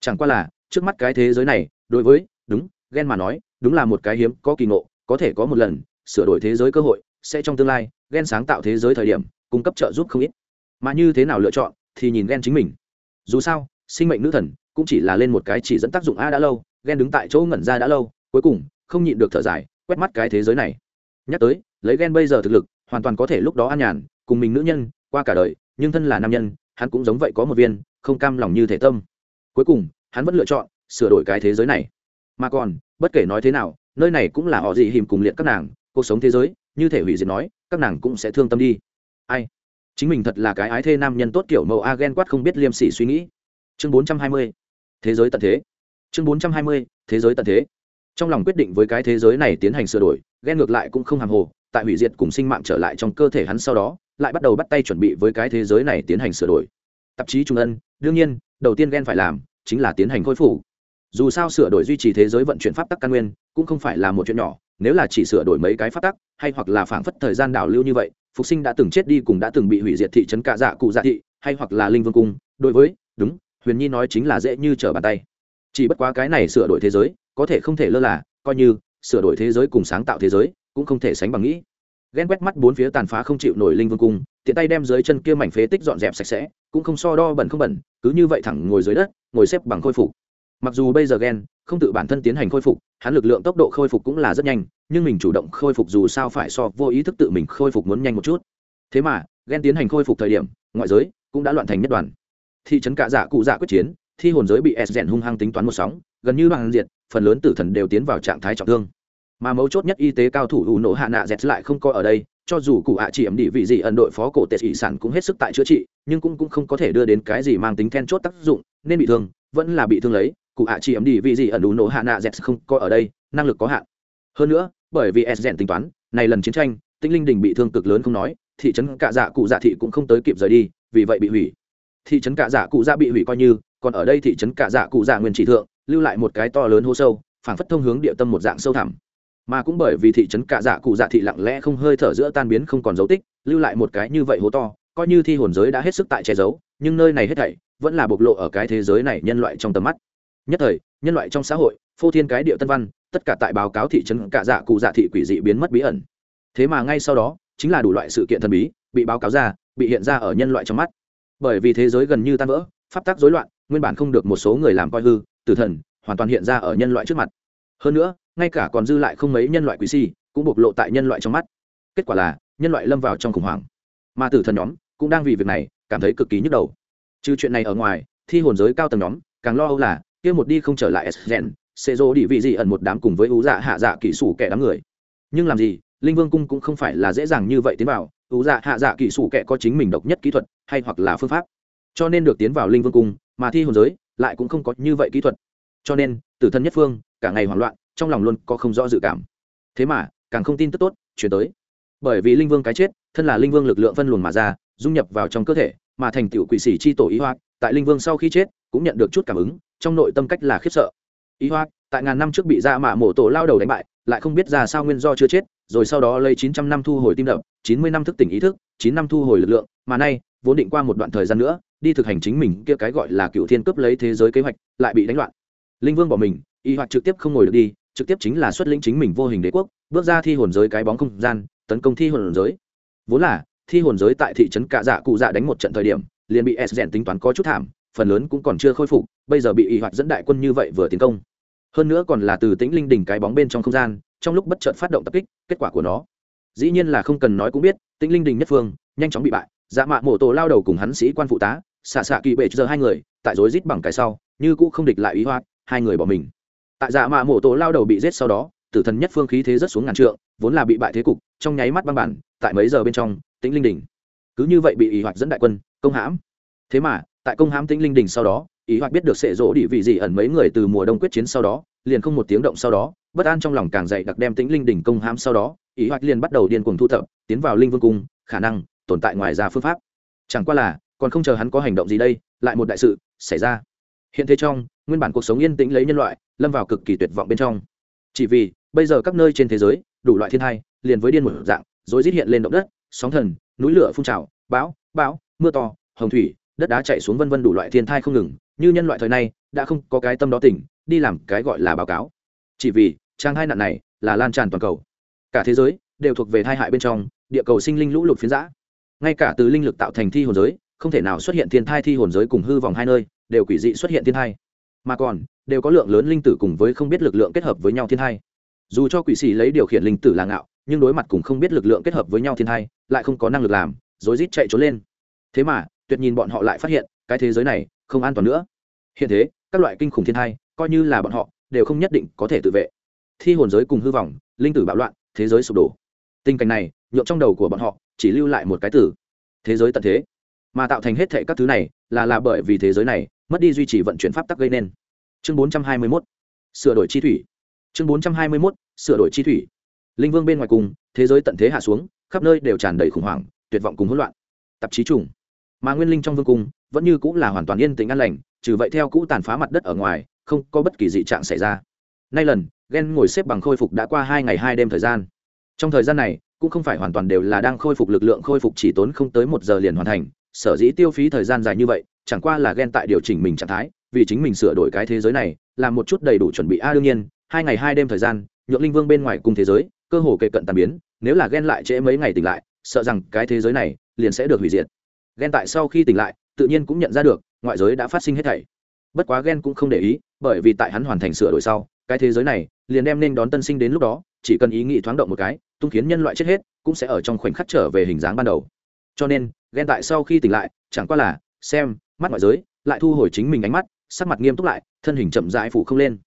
Chẳng qua là, trước mắt cái thế giới này, đối với, đúng ghen mà nói, đúng là một cái hiếm, có kỳ ngộ, có thể có một lần sửa đổi thế giới cơ hội, sẽ trong tương lai ghen sáng tạo thế giới thời điểm, cung cấp trợ giúp không ít. Mà như thế nào lựa chọn thì nhìn ghen chính mình. Dù sao, sinh mệnh nữ thần cũng chỉ là lên một cái chỉ dẫn tác dụng a đã lâu ghen đứng tại chỗ ngẩn ra đã lâu, cuối cùng không nhịn được thở dài, quét mắt cái thế giới này. Nhắc tới, lấy ghen bây giờ thực lực, hoàn toàn có thể lúc đó an nhàn, cùng mình nữ nhân, qua cả đời, nhưng thân là nam nhân, hắn cũng giống vậy có một viên, không cam lòng như thể tâm. Cuối cùng, hắn vẫn lựa chọn sửa đổi cái thế giới này. Mà còn, bất kể nói thế nào, nơi này cũng là họ gì hìm cùng liệt các nàng cuộc sống thế giới, như thể hủy diệt nói, các nàng cũng sẽ thương tâm đi. Ai? Chính mình thật là cái ái thê nam nhân tốt kiểu mẫu a ghen quát không biết liêm sỉ suy nghĩ. Chương bốn trăm hai mươi. Thế giới tận thế. Chương bốn trăm hai mươi. Thế giới tận thế. Trong lòng quyết định với cái thế giới này tiến hành sửa đổi, ghen ngược lại cũng không hàng hồ, tại hủy diệt cùng sinh mạng trở lại trong cơ thể hắn sau đó, lại bắt đầu bắt tay chuẩn bị với cái thế giới này tiến hành sửa đổi. Tạp chí trung ân, đương nhiên, đầu tiên ghen phải làm chính là tiến hành khôi phục. Dù sao sửa đổi duy trì thế giới vận chuyển pháp tắc căn nguyên, cũng không phải là một chuyện nhỏ nếu là chỉ sửa đổi mấy cái pháp tắc, hay hoặc là phảng phất thời gian đảo lưu như vậy, phục sinh đã từng chết đi cùng đã từng bị hủy diệt thị trấn cạ dạ cụ dạ thị, hay hoặc là linh vương cung. Đối với, đúng, huyền nhi nói chính là dễ như trở bàn tay. Chỉ bất quá cái này sửa đổi thế giới, có thể không thể lơ là, coi như sửa đổi thế giới cùng sáng tạo thế giới, cũng không thể sánh bằng nghĩ. Ghen quét mắt bốn phía tàn phá không chịu nổi linh vương cung, tiện tay đem dưới chân kia mảnh phế tích dọn dẹp sạch sẽ, cũng không so đo bẩn không bẩn, cứ như vậy thẳng ngồi dưới đất, ngồi xếp bằng khôi phục. Mặc dù bây giờ ghen không tự bản thân tiến hành khôi phục, hắn lực lượng tốc độ khôi phục cũng là rất nhanh, nhưng mình chủ động khôi phục dù sao phải so vô ý thức tự mình khôi phục muốn nhanh một chút. Thế mà ghen tiến hành khôi phục thời điểm, ngoại giới cũng đã loạn thành nhất đoàn. Thị trấn cạ dạ cụ dạ quyết chiến, thi hồn giới bị s rèn hung hăng tính toán một sóng, gần như bằng diệt, phần lớn tử thần đều tiến vào trạng thái trọng thương. Mà mấu chốt nhất y tế cao thủ ủ nổ hạ nạ dẹt lại không coi ở đây, cho dù cụ ạ chỉ ẩm địa vị gì ẩn đội phó cổ tệ ỷ sản cũng hết sức tại chữa trị, nhưng cũng cũng không có thể đưa đến cái gì mang tính then chốt tác dụng, nên bị thương, vẫn là bị thương lấy cụ ạ chỉ ấm đi vì gì ẩn đủ nổ hạ nạ dẹt không coi ở đây, năng lực có hạn. Hơn nữa, bởi vì s rèn tính toán, này lần chiến tranh, tinh linh đình bị thương cực lớn không nói, thị trấn cạ dạ cụ dạ thị cũng không tới kịp rời đi, vì vậy bị hủy. Thị trấn cạ dạ cụ dạ bị hủy coi như, còn ở đây thị trấn cạ dạ cụ dạ nguyên chỉ thượng, lưu lại một cái to lớn hô sâu, phảng phất thông hướng địa tâm một dạng sâu thẳm. Mà cũng bởi vì thị trấn cạ dạ cụ dạ thị lặng lẽ không hơi thở giữa tan biến không còn dấu tích, lưu lại một cái như vậy hố to, coi như thi hồn giới đã hết sức tại che giấu, nhưng nơi này hết thảy vẫn là bộc lộ ở cái thế giới này nhân loại trong tầm mắt nhất thời, nhân loại trong xã hội, phô thiên cái địa tân văn, tất cả tại báo cáo thị trấn cạ dạ cụ dạ thị quỷ dị biến mất bí ẩn. Thế mà ngay sau đó, chính là đủ loại sự kiện thần bí, bị báo cáo ra, bị hiện ra ở nhân loại trong mắt. Bởi vì thế giới gần như tan vỡ, pháp tắc rối loạn, nguyên bản không được một số người làm coi hư, tử thần, hoàn toàn hiện ra ở nhân loại trước mặt. Hơn nữa, ngay cả còn dư lại không mấy nhân loại quý si, cũng bộc lộ tại nhân loại trong mắt. Kết quả là, nhân loại lâm vào trong khủng hoảng. Mà tử thần nhóm, cũng đang vì việc này, cảm thấy cực kỳ nhức đầu. Trừ chuyện này ở ngoài, thi hồn giới cao tầng nhóm, càng lo âu là kia một đi không trở lại sgen sẽ đi vị gì ẩn một đám cùng với ú dạ hạ dạ kỹ sủ kẻ đám người. Nhưng làm gì, linh vương cung cũng không phải là dễ dàng như vậy tiến vào, ú dạ hạ dạ kỹ sủ kẻ có chính mình độc nhất kỹ thuật hay hoặc là phương pháp. Cho nên được tiến vào linh vương cung, mà thi hồn giới lại cũng không có như vậy kỹ thuật. Cho nên, tử thân nhất phương, cả ngày hoảng loạn, trong lòng luôn có không rõ dự cảm. Thế mà, càng không tin tức tốt, chuyển tới. Bởi vì linh vương cái chết, thân là linh vương lực lượng phân luồng mà ra, dung nhập vào trong cơ thể, mà thành tựu quỷ sĩ chi tổ ý hoạt tại linh vương sau khi chết cũng nhận được chút cảm ứng, trong nội tâm cách là khiếp sợ. Ý hoa, tại ngàn năm trước bị ra mạ mổ tổ lao đầu đánh bại, lại không biết ra sao nguyên do chưa chết, rồi sau đó lấy chín trăm năm thu hồi tim đập, chín mươi năm thức tỉnh ý thức, chín năm thu hồi lực lượng, mà nay, vốn định qua một đoạn thời gian nữa, đi thực hành chính mình kia cái gọi là cựu thiên cướp lấy thế giới kế hoạch, lại bị đánh loạn. Linh vương bỏ mình y hoạt trực tiếp không ngồi được đi, trực tiếp chính là xuất lĩnh chính mình vô hình đế quốc, bước ra thi hồn giới cái bóng không gian, tấn công thi hồn giới. Vốn là, thi hồn giới tại thị trấn cạ dạ cụ dạ đánh một trận thời điểm, liền bị s rèn tính toán có chút thảm phần lớn cũng còn chưa khôi phục, bây giờ bị y hoạt dẫn đại quân như vậy vừa tiến công. Hơn nữa còn là từ tĩnh linh đỉnh cái bóng bên trong không gian, trong lúc bất chợt phát động tập kích, kết quả của nó. Dĩ nhiên là không cần nói cũng biết, tĩnh linh đình nhất phương, nhanh chóng bị bại. Dạ mạ mổ tổ lao đầu cùng hắn sĩ quan phụ tá xạ xạ kỳ bệ giờ hai người, tại rối rít bằng cái sau, như cũ không địch lại ý hoạt, hai người bỏ mình. Tại dạ mạ mổ tổ lao đầu bị giết sau đó, tử thần nhất phương khí thế rất xuống ngàn trượng, vốn là bị bại thế cục, trong nháy mắt băng bản, tại mấy giờ bên trong, tĩnh linh đình cứ như vậy bị ý hoạt dẫn đại quân, công hãm. Thế mà tại công hám tĩnh linh đình sau đó, ý hoạch biết được sệ rỗ địa vị gì ẩn mấy người từ mùa đông quyết chiến sau đó, liền không một tiếng động sau đó, bất an trong lòng càng dậy đặc đem tĩnh linh đình công hám sau đó, ý hoạch liền bắt đầu điên cuồng thu thập, tiến vào linh vương cung, khả năng, tồn tại ngoài ra phương pháp. Chẳng qua là, còn không chờ hắn có hành động gì đây, lại một đại sự xảy ra. Hiện thế trong, nguyên bản cuộc sống yên tĩnh lấy nhân loại, lâm vào cực kỳ tuyệt vọng bên trong. Chỉ vì, bây giờ các nơi trên thế giới, đủ loại thiên hai, liền với điên một dạng rồi rít hiện lên động đất, sóng thần, núi lửa phun trào, bão bão, mưa to, hồng thủy đất đá chạy xuống vân vân đủ loại thiên thai không ngừng, như nhân loại thời nay, đã không có cái tâm đó tỉnh, đi làm cái gọi là báo cáo. Chỉ vì, trang hai nạn này là lan tràn toàn cầu. Cả thế giới đều thuộc về thai hại bên trong, địa cầu sinh linh lũ lụt phiến giã. Ngay cả từ linh lực tạo thành thi hồn giới, không thể nào xuất hiện thiên thai thi hồn giới cùng hư vòng hai nơi, đều quỷ dị xuất hiện thiên thai. Mà còn, đều có lượng lớn linh tử cùng với không biết lực lượng kết hợp với nhau thiên thai. Dù cho quỷ sĩ lấy điều khiển linh tử là ngạo, nhưng đối mặt cùng không biết lực lượng kết hợp với nhau thiên thai, lại không có năng lực làm, rối rít chạy trốn lên. Thế mà tuyệt nhìn bọn họ lại phát hiện, cái thế giới này không an toàn nữa. Hiện thế, các loại kinh khủng thiên thai, coi như là bọn họ, đều không nhất định có thể tự vệ. Thi hồn giới cùng hư vọng, linh tử bạo loạn, thế giới sụp đổ. Tình cảnh này nhộn trong đầu của bọn họ chỉ lưu lại một cái từ. Thế giới tận thế. Mà tạo thành hết thệ các thứ này, là là bởi vì thế giới này mất đi duy trì vận chuyển pháp tắc gây nên. Chương 421 sửa đổi chi thủy. Chương 421 sửa đổi chi thủy. Linh vương bên ngoài cùng, thế giới tận thế hạ xuống, khắp nơi đều tràn đầy khủng hoảng, tuyệt vọng cùng hỗn loạn. Tạp chí trùng mà nguyên linh trong vương cung vẫn như cũng là hoàn toàn yên tĩnh an lành, trừ vậy theo cũ tàn phá mặt đất ở ngoài, không có bất kỳ dị trạng xảy ra. Nay lần ghen ngồi xếp bằng khôi phục đã qua hai ngày hai đêm thời gian. Trong thời gian này, cũng không phải hoàn toàn đều là đang khôi phục lực lượng khôi phục chỉ tốn không tới một giờ liền hoàn thành, sở dĩ tiêu phí thời gian dài như vậy, chẳng qua là ghen tại điều chỉnh mình trạng thái, vì chính mình sửa đổi cái thế giới này, làm một chút đầy đủ chuẩn bị. A, đương nhiên, hai ngày hai đêm thời gian nhượng linh vương bên ngoài cùng thế giới, cơ hồ kề cận tàn biến, nếu là ghen lại trễ mấy ngày tỉnh lại, sợ rằng cái thế giới này liền sẽ được hủy diệt ghen tại sau khi tỉnh lại, tự nhiên cũng nhận ra được, ngoại giới đã phát sinh hết thảy. Bất quá ghen cũng không để ý, bởi vì tại hắn hoàn thành sửa đổi sau, cái thế giới này liền đem nên đón tân sinh đến lúc đó, chỉ cần ý nghĩ thoáng động một cái, tung khiến nhân loại chết hết, cũng sẽ ở trong khoảnh khắc trở về hình dáng ban đầu. Cho nên ghen tại sau khi tỉnh lại, chẳng qua là xem, mắt ngoại giới, lại thu hồi chính mình ánh mắt, sắc mặt nghiêm túc lại, thân hình chậm rãi phủ không lên.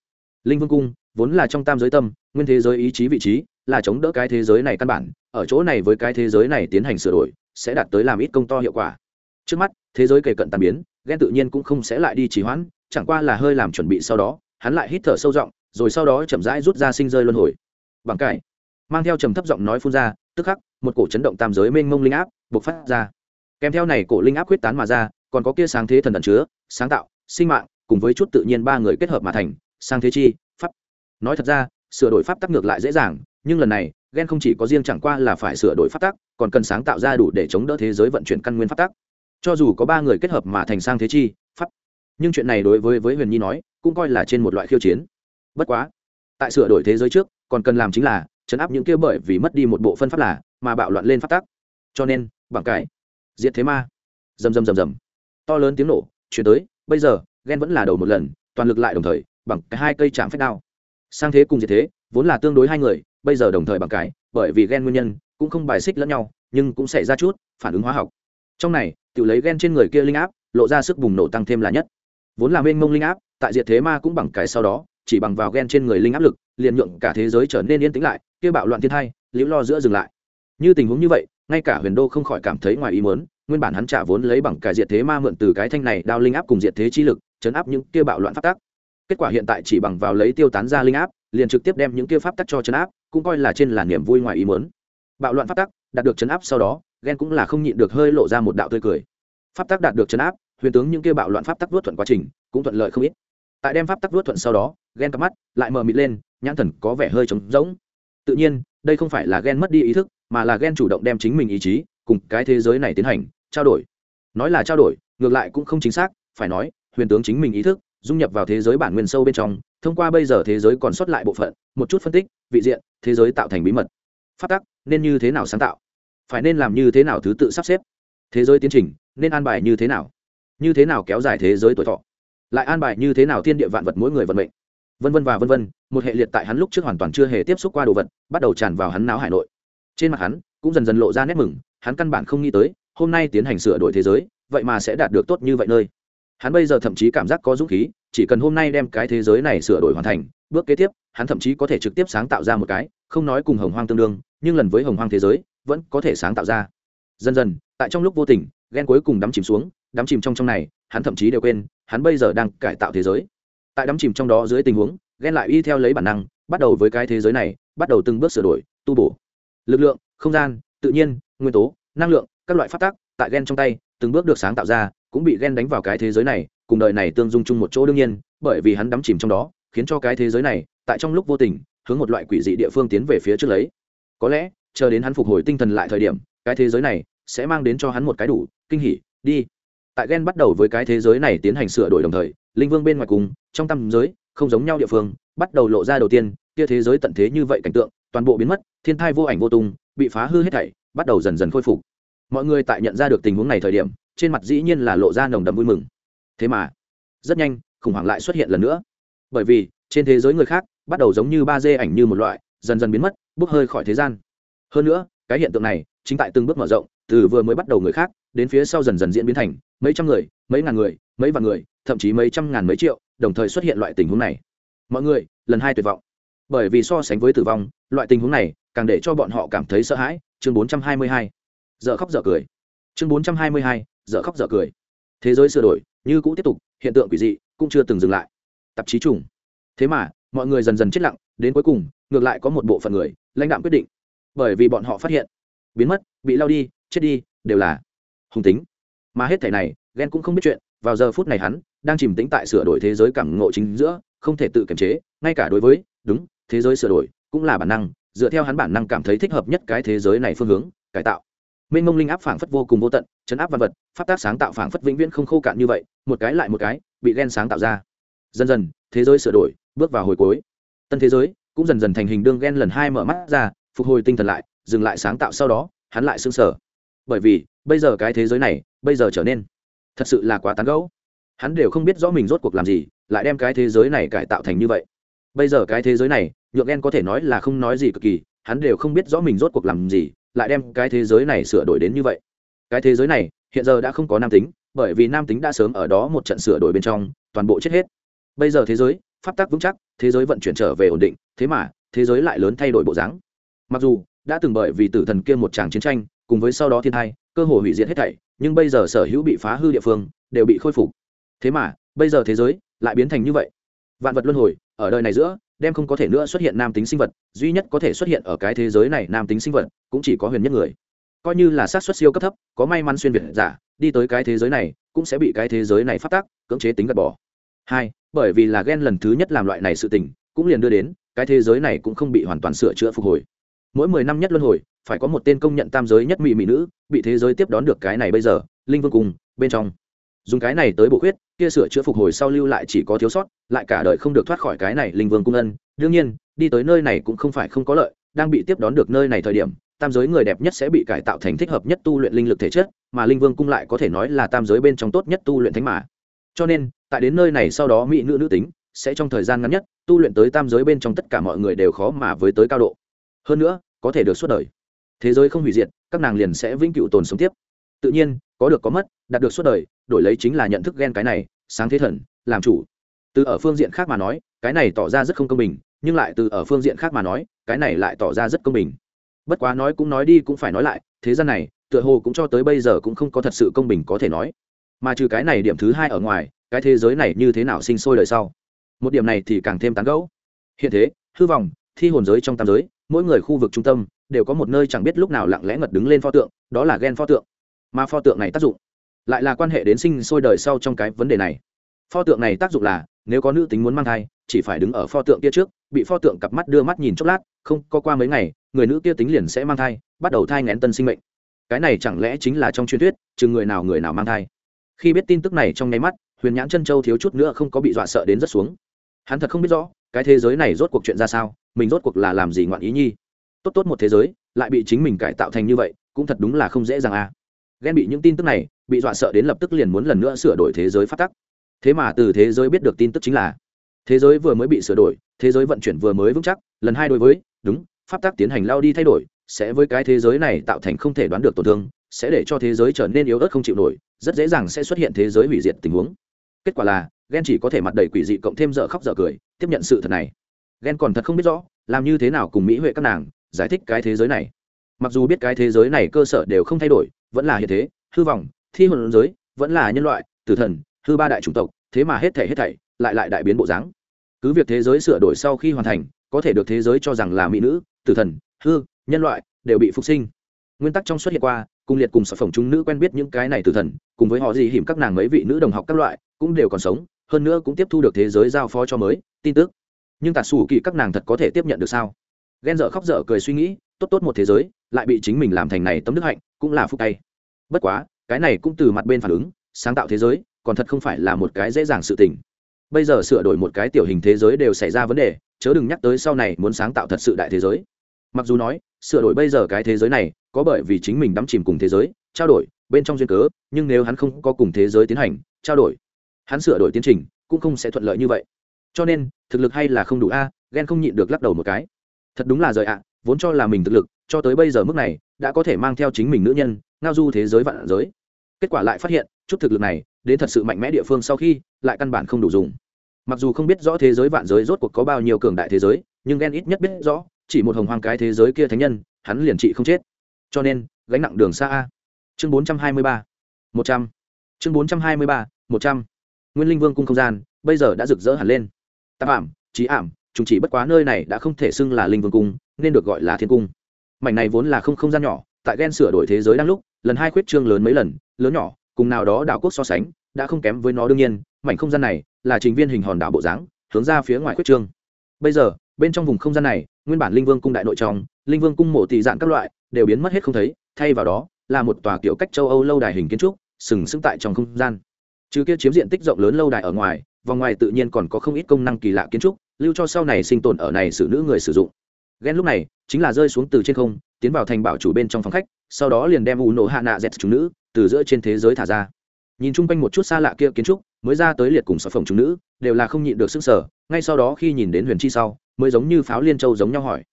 Linh vương cung vốn là trong tam giới tâm, nguyên thế giới ý chí vị trí, là chống đỡ cái thế giới này căn bản, ở chỗ này với cái thế giới này tiến hành sửa đổi, sẽ đạt tới làm ít công to hiệu quả trước mắt, thế giới kề cận tàn biến, ghen tự nhiên cũng không sẽ lại đi trì hoãn, chẳng qua là hơi làm chuẩn bị sau đó, hắn lại hít thở sâu rộng rồi sau đó chậm rãi rút ra sinh rơi luân hồi. Bằng cải, mang theo trầm thấp giọng nói phun ra, tức khắc, một cổ chấn động tam giới mênh mông linh áp bộc phát ra. Kèm theo này cổ linh áp quyết tán mà ra, còn có kia sáng thế thần ẩn chứa, sáng tạo, sinh mạng, cùng với chút tự nhiên ba người kết hợp mà thành, sang thế chi, pháp. Nói thật ra, sửa đổi pháp tắc ngược lại dễ dàng, nhưng lần này, ghen không chỉ có riêng chẳng qua là phải sửa đổi pháp tắc, còn cần sáng tạo ra đủ để chống đỡ thế giới vận chuyển căn nguyên pháp tắc cho dù có ba người kết hợp mà thành sang thế chi, pháp. Nhưng chuyện này đối với với huyền nhi nói, cũng coi là trên một loại khiêu chiến. Bất quá, tại sửa đổi thế giới trước, còn cần làm chính là chấn áp những kia bởi vì mất đi một bộ phân pháp là, mà bạo loạn lên pháp tắc. Cho nên, bằng cải diệt thế ma. Rầm rầm rầm rầm. To lớn tiếng nổ, chuyển tới, bây giờ ghen vẫn là đầu một lần, toàn lực lại đồng thời, bằng cái hai cây chạm phép đao. Sang thế cùng diệt thế, vốn là tương đối hai người, bây giờ đồng thời bằng cái, bởi vì ghen nguyên nhân, cũng không bài xích lẫn nhau, nhưng cũng xảy ra chút, phản ứng hóa học. Trong này tự lấy ghen trên người kia linh áp, lộ ra sức bùng nổ tăng thêm là nhất. Vốn là mênh mông linh áp, tại diệt thế ma cũng bằng cái sau đó, chỉ bằng vào ghen trên người linh áp lực, liền nhượng cả thế giới trở nên yên tĩnh lại, kia bạo loạn thiên thai, liễu lo giữa dừng lại. Như tình huống như vậy, ngay cả huyền đô không khỏi cảm thấy ngoài ý muốn, nguyên bản hắn trả vốn lấy bằng cái diệt thế ma mượn từ cái thanh này đao linh áp cùng diệt thế chi lực, chấn áp những kia bạo loạn phát tác kết quả hiện tại chỉ bằng vào lấy tiêu tán ra linh áp, liền trực tiếp đem những kia pháp tắc cho chấn áp, cũng coi là trên là niềm vui ngoài ý muốn. Bạo loạn pháp tắc, đạt được chấn áp sau đó ghen cũng là không nhịn được hơi lộ ra một đạo tươi cười. Pháp tắc đạt được chấn áp, huyền tướng những kia bạo loạn pháp tắc vớt thuận quá trình, cũng thuận lợi không ít. Tại đem pháp tắc vớt thuận sau đó, ghen cắp mắt lại mờ mịt lên, nhãn thần có vẻ hơi trống rỗng. Tự nhiên, đây không phải là ghen mất đi ý thức, mà là ghen chủ động đem chính mình ý chí cùng cái thế giới này tiến hành, trao đổi. Nói là trao đổi, ngược lại cũng không chính xác, phải nói, huyền tướng chính mình ý thức dung nhập vào thế giới bản nguyên sâu bên trong, thông qua bây giờ thế giới còn sót lại bộ phận, một chút phân tích, vị diện, thế giới tạo thành bí mật. Phát tắc nên như thế nào sáng tạo? Phải nên làm như thế nào thứ tự sắp xếp? Thế giới tiến trình, nên an bài như thế nào? Như thế nào kéo dài thế giới tuổi thọ? Lại an bài như thế nào thiên địa vạn vật mỗi người vận mệnh? Vân vân và vân vân, một hệ liệt tại hắn lúc trước hoàn toàn chưa hề tiếp xúc qua đồ vật, bắt đầu tràn vào hắn não hải nội. Trên mặt hắn, cũng dần dần lộ ra nét mừng, hắn căn bản không nghĩ tới, hôm nay tiến hành sửa đổi thế giới, vậy mà sẽ đạt được tốt như vậy nơi. Hắn bây giờ thậm chí cảm giác có dũng khí, chỉ cần hôm nay đem cái thế giới này sửa đổi hoàn thành, bước kế tiếp, hắn thậm chí có thể trực tiếp sáng tạo ra một cái, không nói cùng hồng hoang tương đương, nhưng lần với hồng hoang thế giới vẫn có thể sáng tạo ra. Dần dần, tại trong lúc vô tình, ghen cuối cùng đắm chìm xuống, đắm chìm trong trong này, hắn thậm chí đều quên, hắn bây giờ đang cải tạo thế giới. Tại đắm chìm trong đó dưới tình huống, ghen lại y theo lấy bản năng, bắt đầu với cái thế giới này, bắt đầu từng bước sửa đổi, tu bổ. Lực lượng, không gian, tự nhiên, nguyên tố, năng lượng, các loại phát tác, tại ghen trong tay, từng bước được sáng tạo ra, cũng bị ghen đánh vào cái thế giới này, cùng đời này tương dung chung một chỗ đương nhiên, bởi vì hắn đắm chìm trong đó, khiến cho cái thế giới này, tại trong lúc vô tình, hướng một loại quỷ dị địa phương tiến về phía trước lấy. Có lẽ chờ đến hắn phục hồi tinh thần lại thời điểm, cái thế giới này sẽ mang đến cho hắn một cái đủ, kinh hỉ, đi. Tại ghen bắt đầu với cái thế giới này tiến hành sửa đổi đồng thời, linh vương bên ngoài cùng, trong tâm giới, không giống nhau địa phương, bắt đầu lộ ra đầu tiên, kia thế giới tận thế như vậy cảnh tượng, toàn bộ biến mất, thiên thai vô ảnh vô tung, bị phá hư hết thảy, bắt đầu dần dần khôi phục. Mọi người tại nhận ra được tình huống này thời điểm, trên mặt dĩ nhiên là lộ ra nồng đậm vui mừng. Thế mà, rất nhanh, khủng hoảng lại xuất hiện lần nữa. Bởi vì, trên thế giới người khác, bắt đầu giống như ba dê ảnh như một loại, dần dần biến mất, bốc hơi khỏi thế gian hơn nữa cái hiện tượng này chính tại từng bước mở rộng từ vừa mới bắt đầu người khác đến phía sau dần dần diễn biến thành mấy trăm người mấy ngàn người mấy vạn người thậm chí mấy trăm ngàn mấy triệu đồng thời xuất hiện loại tình huống này. Mọi người lần hai tuyệt vọng. Bởi vì so sánh với tử vong loại tình huống này càng để cho bọn họ cảm thấy sợ hãi. Chương 422. giờ khóc giờ cười. Chương 422, giờ khóc giờ cười. Thế giới sửa đổi như cũ tiếp tục hiện tượng quỷ dị cũng chưa từng dừng lại. Tạp chí trùng. Thế mà mọi người dần dần chết lặng đến cuối cùng ngược lại có một bộ phận người lãnh đạo quyết định bởi vì bọn họ phát hiện. Biến mất, bị lao đi, chết đi, đều là hùng tính. Mà hết thể này ghen cũng không biết chuyện, vào giờ phút này hắn đang chìm tĩnh tại sửa đổi thế giới cảm ngộ chính giữa, không thể tự kiềm chế, ngay cả đối với, đúng, thế giới sửa đổi cũng là bản năng, dựa theo hắn bản năng cảm thấy thích hợp nhất cái thế giới này phương hướng, cải tạo. Mênh mông linh áp phảng phất vô cùng vô tận, chấn áp văn vật phát tác sáng tạo phảng phất vĩnh viễn không khô cạn như vậy, một cái lại một cái, bị ghen sáng tạo ra. Dần dần, thế giới sửa đổi bước vào hồi cuối. Tân thế giới cũng dần dần thành hình đương ghen lần hai mở mắt ra phục hồi tinh thần lại, dừng lại sáng tạo sau đó, hắn lại xứng sở bởi vì, bây giờ cái thế giới này, bây giờ trở nên thật sự là quá tán gẫu. Hắn đều không biết rõ mình rốt cuộc làm gì, lại đem cái thế giới này cải tạo thành như vậy. Bây giờ cái thế giới này, nhượng ghen có thể nói là không nói gì cực kỳ, hắn đều không biết rõ mình rốt cuộc làm gì, lại đem cái thế giới này sửa đổi đến như vậy. Cái thế giới này, hiện giờ đã không có nam tính, bởi vì nam tính đã sớm ở đó một trận sửa đổi bên trong, toàn bộ chết hết. Bây giờ thế giới, pháp tắc vững chắc, thế giới vận chuyển trở về ổn định, thế mà, thế giới lại lớn thay đổi bộ dáng mặc dù, đã từng bởi vì tử thần kia một tràng chiến tranh, cùng với sau đó thiên thai, cơ hồ hủy diệt hết thảy, nhưng bây giờ sở hữu bị phá hư địa phương, đều bị khôi phục. Thế mà, bây giờ thế giới lại biến thành như vậy. Vạn vật luân hồi, ở đời này giữa, đem không có thể nữa xuất hiện nam tính sinh vật, duy nhất có thể xuất hiện ở cái thế giới này nam tính sinh vật, cũng chỉ có huyền nhất người. Coi như là sát xuất siêu cấp thấp, có may mắn xuyên việt giả, đi tới cái thế giới này, cũng sẽ bị cái thế giới này phát tác, cưỡng chế tính gạt bỏ. Hai, bởi vì là ghen lần thứ nhất làm loại này sự tình, cũng liền đưa đến, cái thế giới này cũng không bị hoàn toàn sửa chữa phục hồi mỗi mười năm nhất luân hồi, phải có một tên công nhận tam giới nhất mỹ mỹ nữ, bị thế giới tiếp đón được cái này bây giờ, linh vương cùng, bên trong. Dùng cái này tới bổ khuyết, kia sửa chữa phục hồi sau lưu lại chỉ có thiếu sót, lại cả đời không được thoát khỏi cái này linh vương cung ân. Đương nhiên, đi tới nơi này cũng không phải không có lợi, đang bị tiếp đón được nơi này thời điểm, tam giới người đẹp nhất sẽ bị cải tạo thành thích hợp nhất tu luyện linh lực thể chất, mà linh vương cung lại có thể nói là tam giới bên trong tốt nhất tu luyện thánh mà. Cho nên, tại đến nơi này sau đó mỹ nữ nữ tính, sẽ trong thời gian ngắn nhất, tu luyện tới tam giới bên trong tất cả mọi người đều khó mà với tới cao độ hơn nữa, có thể được suốt đời. Thế giới không hủy diệt, các nàng liền sẽ vĩnh cửu tồn sống tiếp. Tự nhiên, có được có mất, đạt được suốt đời, đổi lấy chính là nhận thức ghen cái này, sáng thế thần, làm chủ. Từ ở phương diện khác mà nói, cái này tỏ ra rất không công bình, nhưng lại từ ở phương diện khác mà nói, cái này lại tỏ ra rất công bình. Bất quá nói cũng nói đi cũng phải nói lại, thế gian này, tựa hồ cũng cho tới bây giờ cũng không có thật sự công bình có thể nói. Mà trừ cái này điểm thứ hai ở ngoài, cái thế giới này như thế nào sinh sôi đời sau? Một điểm này thì càng thêm tán gẫu. Hiện thế, hư vọng, thi hồn giới trong tam giới mỗi người khu vực trung tâm đều có một nơi chẳng biết lúc nào lặng lẽ ngật đứng lên pho tượng, đó là ghen pho tượng. Mà pho tượng này tác dụng lại là quan hệ đến sinh sôi đời sau trong cái vấn đề này. Pho tượng này tác dụng là, nếu có nữ tính muốn mang thai, chỉ phải đứng ở pho tượng kia trước, bị pho tượng cặp mắt đưa mắt nhìn chốc lát, không, có qua mấy ngày, người nữ kia tính liền sẽ mang thai, bắt đầu thai ngén tân sinh mệnh. Cái này chẳng lẽ chính là trong truyền thuyết, chừng người nào người nào mang thai. Khi biết tin tức này trong nháy mắt, huyền nhãn chân châu thiếu chút nữa không có bị dọa sợ đến rất xuống. Hắn thật không biết rõ cái thế giới này rốt cuộc chuyện ra sao, mình rốt cuộc là làm gì ngoạn ý nhi? Tốt tốt một thế giới, lại bị chính mình cải tạo thành như vậy, cũng thật đúng là không dễ dàng à. Ghen bị những tin tức này, bị dọa sợ đến lập tức liền muốn lần nữa sửa đổi thế giới phát tắc. Thế mà từ thế giới biết được tin tức chính là, thế giới vừa mới bị sửa đổi, thế giới vận chuyển vừa mới vững chắc, lần hai đối với, đúng, pháp tắc tiến hành lao đi thay đổi, sẽ với cái thế giới này tạo thành không thể đoán được tổn thương, sẽ để cho thế giới trở nên yếu ớt không chịu nổi, rất dễ dàng sẽ xuất hiện thế giới hủy diệt tình huống. Kết quả là ghen chỉ có thể mặt đầy quỷ dị cộng thêm dở khóc dở cười, tiếp nhận sự thật này. Ghen còn thật không biết rõ, làm như thế nào cùng mỹ huệ các nàng giải thích cái thế giới này. Mặc dù biết cái thế giới này cơ sở đều không thay đổi, vẫn là hiện thế, hư vọng, thi hồn giới, vẫn là nhân loại, tử thần, hư ba đại chủng tộc, thế mà hết thể hết thảy, lại lại đại biến bộ dáng. Cứ việc thế giới sửa đổi sau khi hoàn thành, có thể được thế giới cho rằng là mỹ nữ, tử thần, hư, nhân loại đều bị phục sinh. Nguyên tắc trong xuất hiện qua, cùng liệt cùng sở phỏng chúng nữ quen biết những cái này tử thần, cùng với họ gì hiểm các nàng mấy vị nữ đồng học các loại, cũng đều còn sống hơn nữa cũng tiếp thu được thế giới giao phó cho mới, tin tức. Nhưng tạt xù kỳ các nàng thật có thể tiếp nhận được sao? Ghen dở khóc dở cười suy nghĩ, tốt tốt một thế giới, lại bị chính mình làm thành này tấm đức hạnh, cũng là phúc tay. Bất quá, cái này cũng từ mặt bên phản ứng, sáng tạo thế giới, còn thật không phải là một cái dễ dàng sự tình. Bây giờ sửa đổi một cái tiểu hình thế giới đều xảy ra vấn đề, chớ đừng nhắc tới sau này muốn sáng tạo thật sự đại thế giới. Mặc dù nói, sửa đổi bây giờ cái thế giới này, có bởi vì chính mình đắm chìm cùng thế giới, trao đổi, bên trong duyên cớ, nhưng nếu hắn không có cùng thế giới tiến hành, trao đổi hắn sửa đổi tiến trình cũng không sẽ thuận lợi như vậy. Cho nên, thực lực hay là không đủ a ghen không nhịn được lắc đầu một cái. Thật đúng là rời ạ, vốn cho là mình thực lực, cho tới bây giờ mức này, đã có thể mang theo chính mình nữ nhân, ngao du thế giới vạn giới. Kết quả lại phát hiện, chút thực lực này, đến thật sự mạnh mẽ địa phương sau khi, lại căn bản không đủ dùng. Mặc dù không biết rõ thế giới vạn giới rốt cuộc có bao nhiêu cường đại thế giới, nhưng ghen ít nhất biết rõ, chỉ một hồng hoang cái thế giới kia thánh nhân, hắn liền trị không chết. Cho nên, gánh nặng đường xa a. Chương bốn trăm hai mươi ba, một trăm. Chương bốn trăm hai mươi ba, một trăm nguyên linh vương cung không gian, bây giờ đã rực rỡ hẳn lên. Tạp ảm trí ảm, chúng chỉ bất quá nơi này đã không thể xưng là linh vương cung, nên được gọi là thiên cung. Mảnh này vốn là không không gian nhỏ, tại ghen sửa đổi thế giới đang lúc, lần hai khuyết trương lớn mấy lần, lớn nhỏ, cùng nào đó đảo quốc so sánh, đã không kém với nó đương nhiên, mảnh không gian này là trình viên hình hòn đảo bộ dáng, hướng ra phía ngoài khuyết trương. Bây giờ, bên trong vùng không gian này, nguyên bản linh vương cung đại nội trong, linh vương cung mộ tị dạng các loại, đều biến mất hết không thấy, thay vào đó, là một tòa kiểu cách châu âu lâu đài hình kiến trúc, sừng sững tại trong không gian trừ kia chiếm diện tích rộng lớn lâu đài ở ngoài, vòng ngoài tự nhiên còn có không ít công năng kỳ lạ kiến trúc, lưu cho sau này sinh tồn ở này xử nữ người sử dụng. Ghen lúc này, chính là rơi xuống từ trên không, tiến vào thành bảo chủ bên trong phòng khách, sau đó liền đem u nổ hạ nạ dẹt chúng nữ từ giữa trên thế giới thả ra. Nhìn chung quanh một chút xa lạ kia kiến trúc, mới ra tới liệt cùng sở phòng chúng nữ, đều là không nhịn được sức sở ngay sau đó khi nhìn đến huyền chi sau, mới giống như pháo liên châu giống nhau hỏi.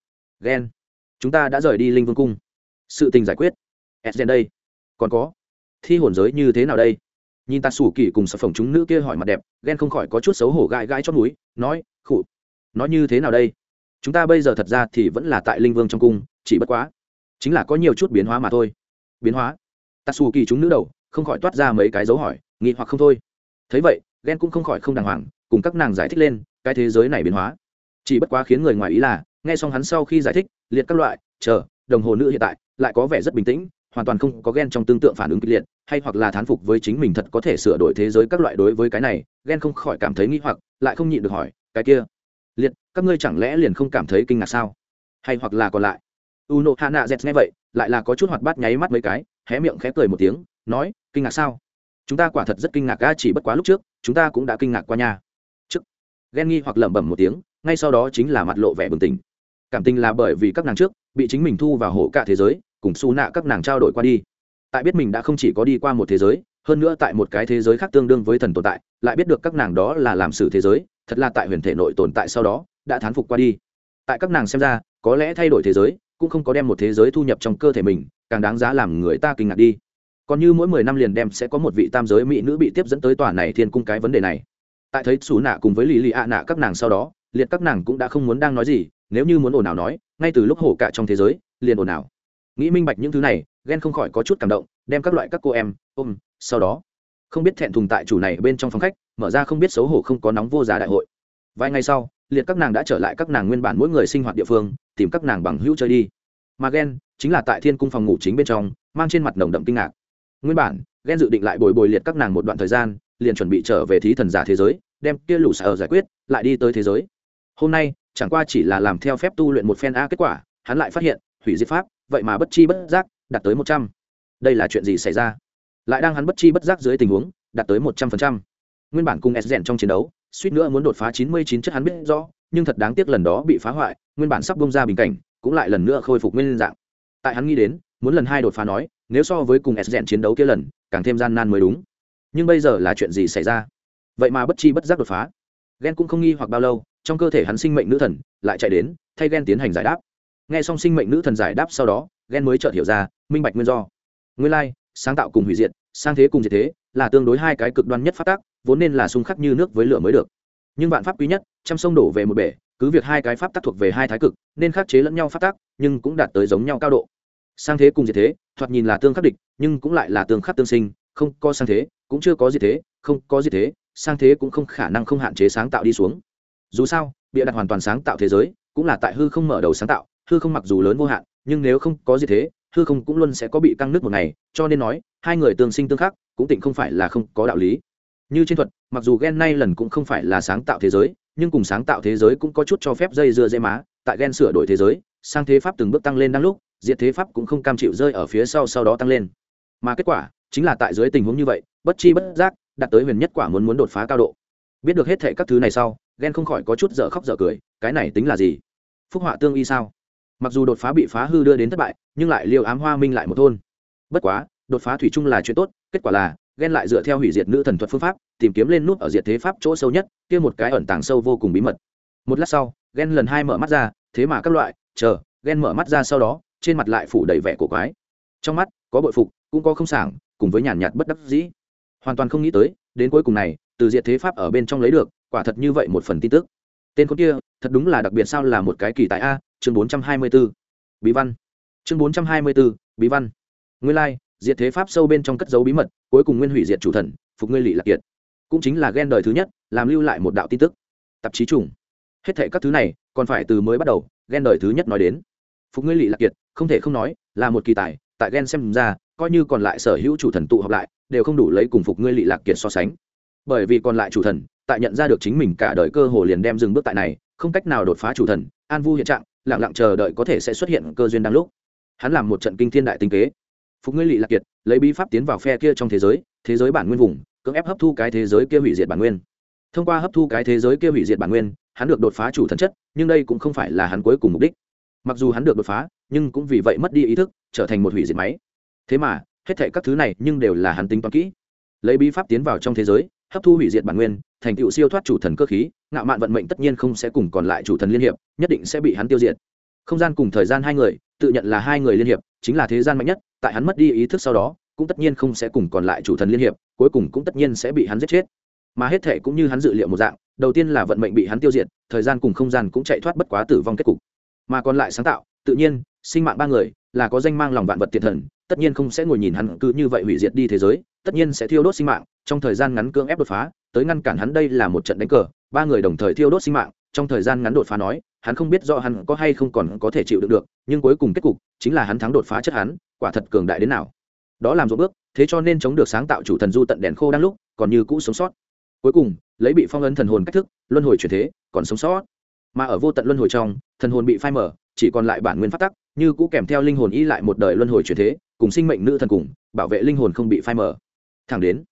Ghen chúng ta đã rời đi linh vương cung. Sự tình giải quyết. S đây. Còn có. Thi hồn giới như thế nào đây? Nhìn ta sủ kỳ cùng sập phồng chúng nữ kia hỏi mặt đẹp ghen không khỏi có chút xấu hổ gãi gãi chót núi nói khụ nói như thế nào đây? Chúng ta bây giờ thật ra thì vẫn là tại linh vương trong cung, chỉ bất quá, chính là có nhiều chút biến hóa mà thôi. Biến hóa? Ta sủ kỳ chúng nữ đầu, không khỏi toát ra mấy cái dấu hỏi, nghi hoặc không thôi. Thấy vậy ghen cũng không khỏi không đàng hoàng, cùng các nàng giải thích lên, cái thế giới này biến hóa. Chỉ bất quá khiến người ngoài ý là, nghe xong hắn sau khi giải thích, liệt các loại, chờ, đồng hồ nữ hiện tại, lại có vẻ rất bình tĩnh hoàn toàn không có ghen trong tương tượng phản ứng kịch liệt, hay hoặc là thán phục với chính mình thật có thể sửa đổi thế giới các loại đối với cái này ghen không khỏi cảm thấy nghi hoặc, lại không nhịn được hỏi, cái kia, liệt, các ngươi chẳng lẽ liền không cảm thấy kinh ngạc sao? Hay hoặc là còn lại u nộ hạ nạ z nghe vậy, lại là có chút hoạt bát nháy mắt mấy cái, hé miệng khẽ cười một tiếng, nói, kinh ngạc sao? Chúng ta quả thật rất kinh ngạc ga chỉ bất quá lúc trước, chúng ta cũng đã kinh ngạc qua nhà trước ghen nghi hoặc lẩm bẩm một tiếng, ngay sau đó chính là mặt lộ vẻ bừng tỉnh. Cảm tình là bởi vì các nàng trước, bị chính mình thu vào hổ cả thế giới cùng xu nạ các nàng trao đổi qua đi. Tại biết mình đã không chỉ có đi qua một thế giới, hơn nữa tại một cái thế giới khác tương đương với thần tồn tại, lại biết được các nàng đó là làm sử thế giới, thật là tại huyền thể nội tồn tại sau đó, đã thán phục qua đi. Tại các nàng xem ra, có lẽ thay đổi thế giới cũng không có đem một thế giới thu nhập trong cơ thể mình, càng đáng giá làm người ta kinh ngạc đi. Còn như mỗi mười năm liền đem sẽ có một vị tam giới mỹ nữ bị tiếp dẫn tới tòa này thiên cung cái vấn đề này. Tại thấy xù nạ cùng với lì lì ạ nạ các nàng sau đó, liệt các nàng cũng đã không muốn đang nói gì, nếu như muốn ồn ào nói, ngay từ lúc hổ cả trong thế giới, liền ồn ào nghĩ minh bạch những thứ này ghen không khỏi có chút cảm động, đem các loại các cô em, ôm, sau đó, không biết thẹn thùng tại chủ này bên trong phòng khách, mở ra không biết xấu hổ không có nóng vô giá đại hội. Vài ngày sau, liệt các nàng đã trở lại các nàng nguyên bản mỗi người sinh hoạt địa phương, tìm các nàng bằng hữu chơi đi. Mà ghen chính là tại thiên cung phòng ngủ chính bên trong, mang trên mặt nồng đậm kinh ngạc. Nguyên bản ghen dự định lại bồi bồi liệt các nàng một đoạn thời gian, liền chuẩn bị trở về thí thần giả thế giới, đem kia lũ sở giải quyết, lại đi tới thế giới. Hôm nay, chẳng qua chỉ là làm theo phép tu luyện một phen a kết quả, hắn lại phát hiện, hủy diệt pháp vậy mà bất chi bất giác đạt tới một trăm. Đây là chuyện gì xảy ra? Lại đang hắn bất chi bất giác dưới tình huống, đạt tới một trăm phần trăm. Nguyên bản cùng s rèn trong chiến đấu, suýt nữa muốn đột phá chín mươi chín chất hắn biết rõ, nhưng thật đáng tiếc lần đó bị phá hoại, nguyên bản sắp bông ra bình cảnh, cũng lại lần nữa khôi phục nguyên dạng. Tại hắn nghĩ đến, muốn lần hai đột phá nói, nếu so với cùng s rèn chiến đấu kia lần, càng thêm gian nan mới đúng. Nhưng bây giờ là chuyện gì xảy ra? Vậy mà bất chi bất giác đột phá. Ghen cũng không nghi hoặc bao lâu, trong cơ thể hắn sinh mệnh nữ thần lại chạy đến, thay ghen tiến hành giải đáp nghe xong sinh mệnh nữ thần giải đáp sau đó ghen mới chợt hiểu ra, minh bạch nguyên do. Nguyên lai, sáng tạo cùng hủy diệt, sang thế cùng diệt thế, là tương đối hai cái cực đoan nhất phát tác vốn nên là xung khắc như nước với lửa mới được. Nhưng vạn pháp quý nhất, trăm sông đổ về một bể, cứ việc hai cái pháp tác thuộc về hai thái cực, nên khắc chế lẫn nhau pháp tác nhưng cũng đạt tới giống nhau cao độ. Sang thế cùng diệt thế, thoạt nhìn là tương khắc địch, nhưng cũng lại là tương khắc tương sinh, không có sang thế, cũng chưa có diệt thế, không có diệt thế, sang thế cũng không khả năng không hạn chế sáng tạo đi xuống. Dù sao, bịa đặt hoàn toàn sáng tạo thế giới, cũng là tại hư không mở đầu sáng tạo hư không mặc dù lớn vô hạn, nhưng nếu không có gì thế, hư không cũng luôn sẽ có bị căng nước một ngày, cho nên nói, hai người tương sinh tương khắc, cũng tịnh không phải là không có đạo lý. Như trên thuật, mặc dù gen nay lần cũng không phải là sáng tạo thế giới, nhưng cùng sáng tạo thế giới cũng có chút cho phép dây dưa dễ má, tại gen sửa đổi thế giới, sang thế pháp từng bước tăng lên đang lúc, diệt thế pháp cũng không cam chịu rơi ở phía sau sau đó tăng lên. Mà kết quả, chính là tại dưới tình huống như vậy, bất chi bất giác, đạt tới huyền nhất quả muốn muốn đột phá cao độ. Biết được hết thệ các thứ này sau ghen không khỏi có chút dở khóc dở cười, cái này tính là gì? Phúc họa tương y sao? Mặc dù đột phá bị phá hư đưa đến thất bại, nhưng lại liều ám hoa minh lại một thôn. Bất quá, đột phá thủy chung là chuyện tốt, kết quả là, ghen lại dựa theo hủy diệt nữ thần thuật phương pháp, tìm kiếm lên nút ở diệt thế pháp chỗ sâu nhất, kia một cái ẩn tàng sâu vô cùng bí mật. Một lát sau, ghen lần hai mở mắt ra, thế mà các loại, chờ, ghen mở mắt ra sau đó, trên mặt lại phủ đầy vẻ cổ quái. Trong mắt, có bội phục, cũng có không sảng, cùng với nhàn nhạt bất đắc dĩ. Hoàn toàn không nghĩ tới, đến cuối cùng này, từ diệt thế pháp ở bên trong lấy được, quả thật như vậy một phần tin tức. Tên con kia, thật đúng là đặc biệt sao là một cái kỳ tại a chương bốn trăm hai mươi 424. bí văn. Chương bốn trăm hai mươi 424, bí văn. Nguyên lai、like, diệt thế pháp sâu bên trong cất dấu bí mật cuối cùng nguyên hủy diệt chủ thần phục ngươi lỵ lạc kiệt. Cũng chính là ghen đời thứ nhất làm lưu lại một đạo tin tức. Tạp chí trùng. Hết thệ các thứ này còn phải từ mới bắt đầu ghen đời thứ nhất nói đến. Phục ngươi lỵ lạc kiệt không thể không nói là một kỳ tài tại ghen xem ra coi như còn lại sở hữu chủ thần tụ họp lại đều không đủ lấy cùng phục ngươi lỵ lạc kiệt so sánh. Bởi vì còn lại chủ thần tại nhận ra được chính mình cả đời cơ hồ liền đem dừng bước tại này không cách nào đột phá chủ thần an vu hiện trạng lặng lặng chờ đợi có thể sẽ xuất hiện cơ duyên đang lúc. Hắn làm một trận kinh thiên đại tinh kế. Phục ngươi lỵ lạc kiệt, lấy bí pháp tiến vào phe kia trong thế giới thế giới bản nguyên vùng, cưỡng ép hấp thu cái thế giới kia hủy diệt bản nguyên. Thông qua hấp thu cái thế giới kia hủy diệt bản nguyên, hắn được đột phá chủ thần chất, nhưng đây cũng không phải là hắn cuối cùng mục đích. Mặc dù hắn được đột phá, nhưng cũng vì vậy mất đi ý thức, trở thành một hủy diệt máy. Thế mà, hết thệ các thứ này nhưng đều là hắn tính toán kỹ. Lấy bí pháp tiến vào trong thế giới, hấp thu hủy diệt bản nguyên, thành tựu siêu thoát chủ thần cơ khí ngạo mạn vận mệnh tất nhiên không sẽ cùng còn lại chủ thần liên hiệp, nhất định sẽ bị hắn tiêu diệt. Không gian cùng thời gian hai người, tự nhận là hai người liên hiệp, chính là thế gian mạnh nhất, tại hắn mất đi ý thức sau đó, cũng tất nhiên không sẽ cùng còn lại chủ thần liên hiệp, cuối cùng cũng tất nhiên sẽ bị hắn giết chết. Mà hết thể cũng như hắn dự liệu một dạng, đầu tiên là vận mệnh bị hắn tiêu diệt, thời gian cùng không gian cũng chạy thoát bất quá tử vong kết cục. Mà còn lại sáng tạo, tự nhiên, sinh mạng ba người, là có danh mang lòng vạn vật tiệt thần, tất nhiên không sẽ ngồi nhìn hắn cứ như vậy hủy diệt đi thế giới, tất nhiên sẽ thiêu đốt sinh mạng, trong thời gian ngắn cưỡng ép đột phá, tới ngăn cản hắn đây là một trận đánh cờ ba người đồng thời thiêu đốt sinh mạng, trong thời gian ngắn đột phá nói, hắn không biết do hắn có hay không còn có thể chịu được được, nhưng cuối cùng kết cục chính là hắn thắng đột phá chất hắn, quả thật cường đại đến nào. Đó làm ruộng bước, thế cho nên chống được sáng tạo chủ thần du tận đèn khô đang lúc, còn như cũ sống sót. Cuối cùng, lấy bị phong ấn thần hồn cách thức, luân hồi chuyển thế, còn sống sót. Mà ở vô tận luân hồi trong, thần hồn bị phai mở chỉ còn lại bản nguyên phát tắc, như cũ kèm theo linh hồn y lại một đời luân hồi chuyển thế, cùng sinh mệnh nữ thần cùng, bảo vệ linh hồn không bị phai mở thẳng đến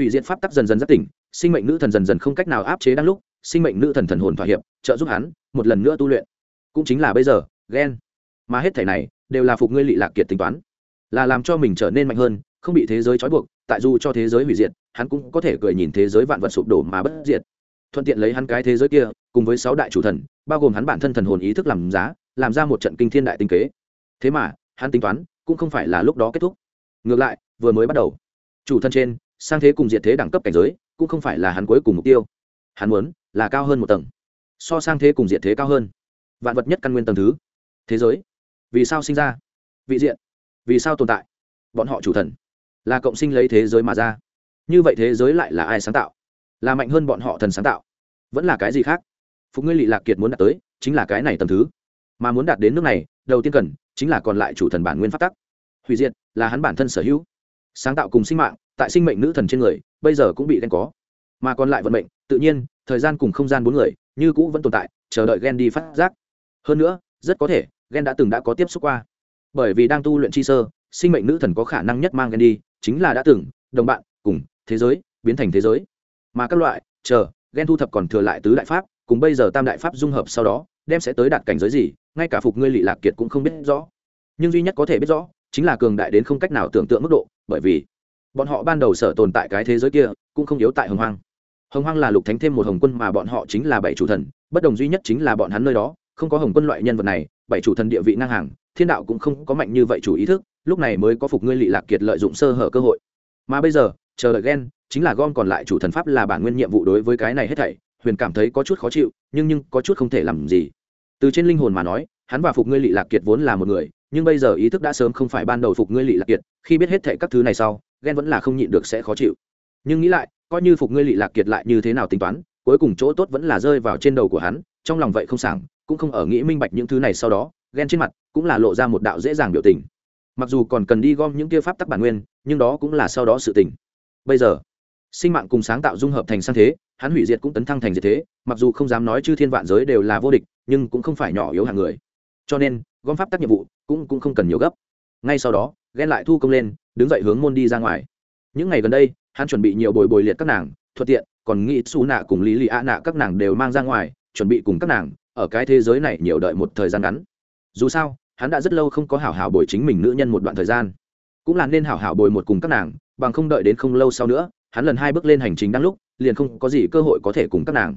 hủy diệt pháp tắc dần dần giác tỉnh, sinh mệnh nữ thần dần dần không cách nào áp chế đang lúc, sinh mệnh nữ thần thần hồn thỏa hiệp, trợ giúp hắn một lần nữa tu luyện. Cũng chính là bây giờ ghen mà hết thể này đều là phục ngươi lị lạc kiệt tính toán. Là làm cho mình trở nên mạnh hơn, không bị thế giới trói buộc, tại dù cho thế giới hủy diệt, hắn cũng có thể cười nhìn thế giới vạn vật sụp đổ mà bất diệt. Thuận tiện lấy hắn cái thế giới kia, cùng với sáu đại chủ thần, bao gồm hắn bản thân thần hồn ý thức làm giá, làm ra một trận kinh thiên đại tinh kế. Thế mà, hắn tính toán cũng không phải là lúc đó kết thúc. Ngược lại, vừa mới bắt đầu, chủ thân trên sang thế cùng diệt thế đẳng cấp cảnh giới, cũng không phải là hắn cuối cùng mục tiêu. Hắn muốn là cao hơn một tầng, so sang thế cùng diệt thế cao hơn. Vạn vật nhất căn nguyên tầng thứ. Thế giới. Vì sao sinh ra? Vị diện. Vì sao tồn tại? Bọn họ chủ thần. Là cộng sinh lấy thế giới mà ra. Như vậy thế giới lại là ai sáng tạo? Là mạnh hơn bọn họ thần sáng tạo. Vẫn là cái gì khác? Phục ngươi lị lạc kiệt muốn đạt tới, chính là cái này tầm thứ. Mà muốn đạt đến nước này, đầu tiên cần chính là còn lại chủ thần bản nguyên phát tắc. Hủy diệt là hắn bản thân sở hữu. Sáng tạo cùng sinh mạng tại sinh mệnh nữ thần trên người, bây giờ cũng bị ghen có. Mà còn lại vận mệnh, tự nhiên, thời gian cùng không gian bốn người, như cũ vẫn tồn tại, chờ đợi ghen đi phát giác. Hơn nữa, rất có thể, ghen đã từng đã có tiếp xúc qua. Bởi vì đang tu luyện chi sơ, sinh mệnh nữ thần có khả năng nhất mang ghen đi, chính là đã từng, đồng bạn, cùng, thế giới, biến thành thế giới. Mà các loại, chờ, ghen thu thập còn thừa lại tứ đại pháp, cùng bây giờ tam đại pháp dung hợp sau đó, đem sẽ tới đạt cảnh giới gì, ngay cả phục ngươi lị lạc kiệt cũng không biết rõ. Nhưng duy nhất có thể biết rõ, chính là cường đại đến không cách nào tưởng tượng mức độ, bởi vì bọn họ ban đầu sở tồn tại cái thế giới kia, cũng không yếu tại hồng hoang. Hồng hoang là lục thánh thêm một hồng quân mà bọn họ chính là bảy chủ thần, bất đồng duy nhất chính là bọn hắn nơi đó, không có hồng quân loại nhân vật này, bảy chủ thần địa vị ngang hàng, thiên đạo cũng không có mạnh như vậy chủ ý thức, lúc này mới có phục ngươi lị lạc kiệt lợi dụng sơ hở cơ hội. Mà bây giờ, chờ đợi ghen, chính là gom còn lại chủ thần pháp là bản nguyên nhiệm vụ đối với cái này hết thảy, huyền cảm thấy có chút khó chịu, nhưng nhưng có chút không thể làm gì. Từ trên linh hồn mà nói, hắn và phục ngươi lị lạc kiệt vốn là một người, nhưng bây giờ ý thức đã sớm không phải ban đầu phục ngươi lị lạc kiệt, khi biết hết thảy các thứ này sau ghen vẫn là không nhịn được sẽ khó chịu. Nhưng nghĩ lại, coi như phục ngươi lị lạc kiệt lại như thế nào tính toán, cuối cùng chỗ tốt vẫn là rơi vào trên đầu của hắn, trong lòng vậy không sảng, cũng không ở nghĩ minh bạch những thứ này sau đó, ghen trên mặt cũng là lộ ra một đạo dễ dàng biểu tình. Mặc dù còn cần đi gom những kia pháp tắc bản nguyên, nhưng đó cũng là sau đó sự tình. Bây giờ, sinh mạng cùng sáng tạo dung hợp thành sang thế, hắn hủy diệt cũng tấn thăng thành diệt thế, mặc dù không dám nói chư thiên vạn giới đều là vô địch, nhưng cũng không phải nhỏ yếu hàng người. Cho nên, gom pháp tắc nhiệm vụ cũng cũng không cần nhiều gấp. Ngay sau đó ghen lại thu công lên, đứng dậy hướng môn đi ra ngoài. Những ngày gần đây, hắn chuẩn bị nhiều bồi bồi liệt các nàng, thuận tiện, còn nghĩ xù nạ cùng lý lì ạ nạ các nàng đều mang ra ngoài, chuẩn bị cùng các nàng, ở cái thế giới này nhiều đợi một thời gian ngắn. Dù sao, hắn đã rất lâu không có hảo hảo bồi chính mình nữ nhân một đoạn thời gian. Cũng là nên hảo hảo bồi một cùng các nàng, bằng không đợi đến không lâu sau nữa, hắn lần hai bước lên hành trình đang lúc, liền không có gì cơ hội có thể cùng các nàng.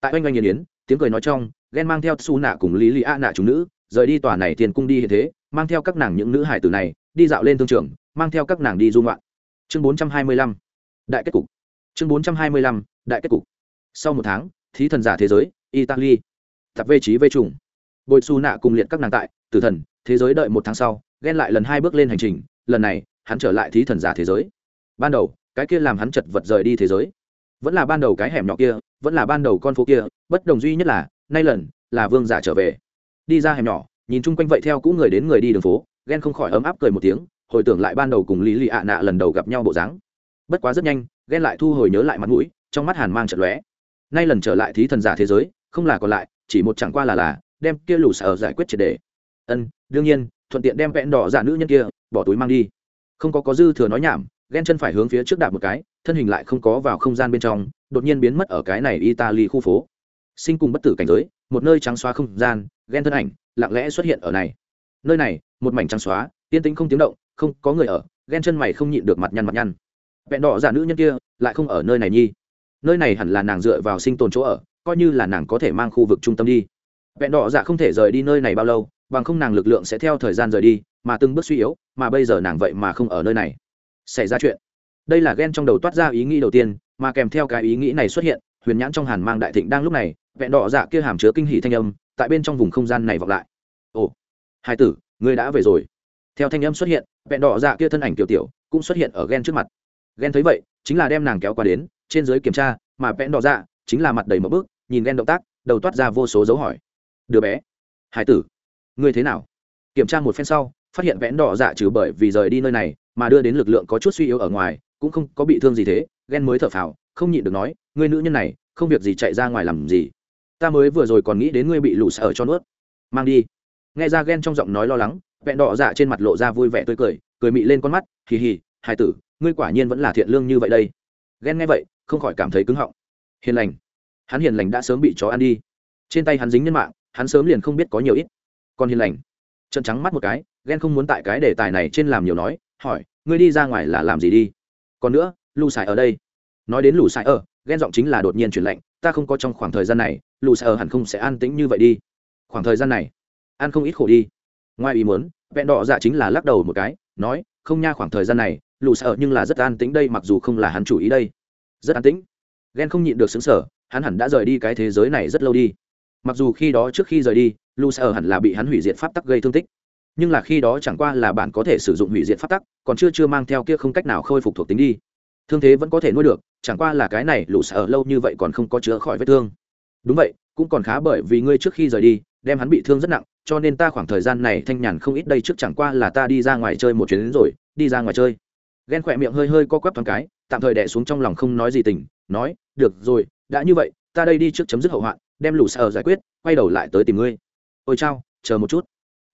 Tại oanh oanh nghiền yến, tiếng cười nói trong, ghen mang theo su nạ cùng lý lì a nạ chúng nữ, rời đi tòa này tiền cung đi hiện thế, mang theo các nàng những nữ hải tử này đi dạo lên thương trường, mang theo các nàng đi du ngoạn. Chương bốn trăm hai mươi lăm, đại kết cục. Chương bốn trăm hai mươi lăm, đại kết cục. Sau một tháng, thí thần giả thế giới, italy. Tập vê trí vê trùng. Bội su nạ cùng liệt các nàng tại, tử thần, thế giới đợi một tháng sau, ghen lại lần hai bước lên hành trình, lần này, hắn trở lại thí thần giả thế giới. Ban đầu, cái kia làm hắn chật vật rời đi thế giới. Vẫn là ban đầu cái hẻm nhỏ kia, vẫn là ban đầu con phố kia, bất đồng duy nhất là, nay lần, là vương giả trở về. Đi ra hẻm nhỏ, nhìn chung quanh vậy theo cũ người đến người đi đường phố ghen không khỏi ấm áp cười một tiếng, hồi tưởng lại ban đầu cùng lý lì ạ nạ lần đầu gặp nhau bộ dáng. Bất quá rất nhanh, ghen lại thu hồi nhớ lại mặt mũi, trong mắt hàn mang trận lóe. Nay lần trở lại thí thần giả thế giới, không là còn lại, chỉ một chẳng qua là là, đem kia lù sở giải quyết triệt đề ân, đương nhiên, thuận tiện đem vẹn đỏ giả nữ nhân kia, bỏ túi mang đi. Không có có dư thừa nói nhảm, ghen chân phải hướng phía trước đạp một cái, thân hình lại không có vào không gian bên trong, đột nhiên biến mất ở cái này italy khu phố. Sinh cùng bất tử cảnh giới, một nơi trắng xóa không gian, ghen thân ảnh, lặng lẽ xuất hiện ở này nơi này, một mảnh trắng xóa, yên tĩnh không tiếng động, không có người ở, ghen chân mày không nhịn được mặt nhăn mặt nhăn. Vẹn đỏ giả nữ nhân kia lại không ở nơi này nhi. Nơi này hẳn là nàng dựa vào sinh tồn chỗ ở, coi như là nàng có thể mang khu vực trung tâm đi. Vẹn đỏ dạ không thể rời đi nơi này bao lâu, bằng không nàng lực lượng sẽ theo thời gian rời đi, mà từng bước suy yếu, mà bây giờ nàng vậy mà không ở nơi này. Xảy ra chuyện. Đây là ghen trong đầu toát ra ý nghĩ đầu tiên, mà kèm theo cái ý nghĩ này xuất hiện, huyền nhãn trong hàn mang đại thịnh đang lúc này, vẹn đỏ dạ kia hàm chứa kinh hỷ thanh âm, tại bên trong vùng không gian này vọng lại hai tử, ngươi đã về rồi. Theo thanh âm xuất hiện, vẹn đỏ dạ kia thân ảnh tiểu tiểu cũng xuất hiện ở ghen trước mặt. Ghen thấy vậy, chính là đem nàng kéo qua đến, trên giới kiểm tra, mà vẹn đỏ dạ chính là mặt đầy một bước, nhìn ghen động tác, đầu toát ra vô số dấu hỏi. Đứa bé. Hải tử, ngươi thế nào? Kiểm tra một phen sau, phát hiện vẽn đỏ dạ trừ bởi vì rời đi nơi này, mà đưa đến lực lượng có chút suy yếu ở ngoài, cũng không có bị thương gì thế ghen mới thở phào, không nhịn được nói, ngươi nữ nhân này, không việc gì chạy ra ngoài làm gì. Ta mới vừa rồi còn nghĩ đến ngươi bị lù sợ cho nuốt. Mang đi nghe ra ghen trong giọng nói lo lắng, vẹn đỏ dạ trên mặt lộ ra vui vẻ tươi cười cười mị lên con mắt, hì hì hai tử, ngươi quả nhiên vẫn là thiện lương như vậy đây. Ghen nghe vậy, không khỏi cảm thấy cứng họng. Hiền lành. Hắn hiền lành đã sớm bị chó ăn đi. Trên tay hắn dính nhân mạng, hắn sớm liền không biết có nhiều ít. Còn hiền lành. Trận trắng mắt một cái, ghen không muốn tại cái đề tài này trên làm nhiều nói, hỏi, ngươi đi ra ngoài là làm gì đi? Còn nữa, lù xài ở đây. Nói đến lù xài ở, ghen giọng chính là đột nhiên chuyển lạnh, ta không có trong khoảng thời gian này, lù xài ở hẳn không sẽ an tĩnh như vậy đi. Khoảng thời gian này ăn không ít khổ đi. Ngoài ý muốn, vẹn đỏ dạ chính là lắc đầu một cái, nói, không nha, khoảng thời gian này lù sợ nhưng là rất an tĩnh đây, mặc dù không là hắn chủ ý đây. Rất an tĩnh. Ghen không nhịn được xứng sở hắn hẳn đã rời đi cái thế giới này rất lâu đi. Mặc dù khi đó trước khi rời đi lù sợ hẳn là bị hắn hủy diệt pháp tắc gây thương tích. Nhưng là khi đó chẳng qua là bạn có thể sử dụng hủy diệt pháp tắc, còn chưa chưa mang theo kia không cách nào khôi phục thuộc tính đi. Thương thế vẫn có thể nuôi được, chẳng qua là cái này lù sợ lâu như vậy còn không có chữa khỏi vết thương. Đúng vậy, cũng còn khá bởi vì ngươi trước khi rời đi, đem hắn bị thương rất nặng cho nên ta khoảng thời gian này thanh nhàn không ít đây trước chẳng qua là ta đi ra ngoài chơi một chuyến đến rồi, đi ra ngoài chơi. Ghen khỏe miệng hơi hơi co quắp thoáng cái, tạm thời đẻ xuống trong lòng không nói gì tình, nói, được rồi, đã như vậy, ta đây đi trước chấm dứt hậu hoạn, đem lũ sợ giải quyết, quay đầu lại tới tìm ngươi. Ôi chao, chờ một chút.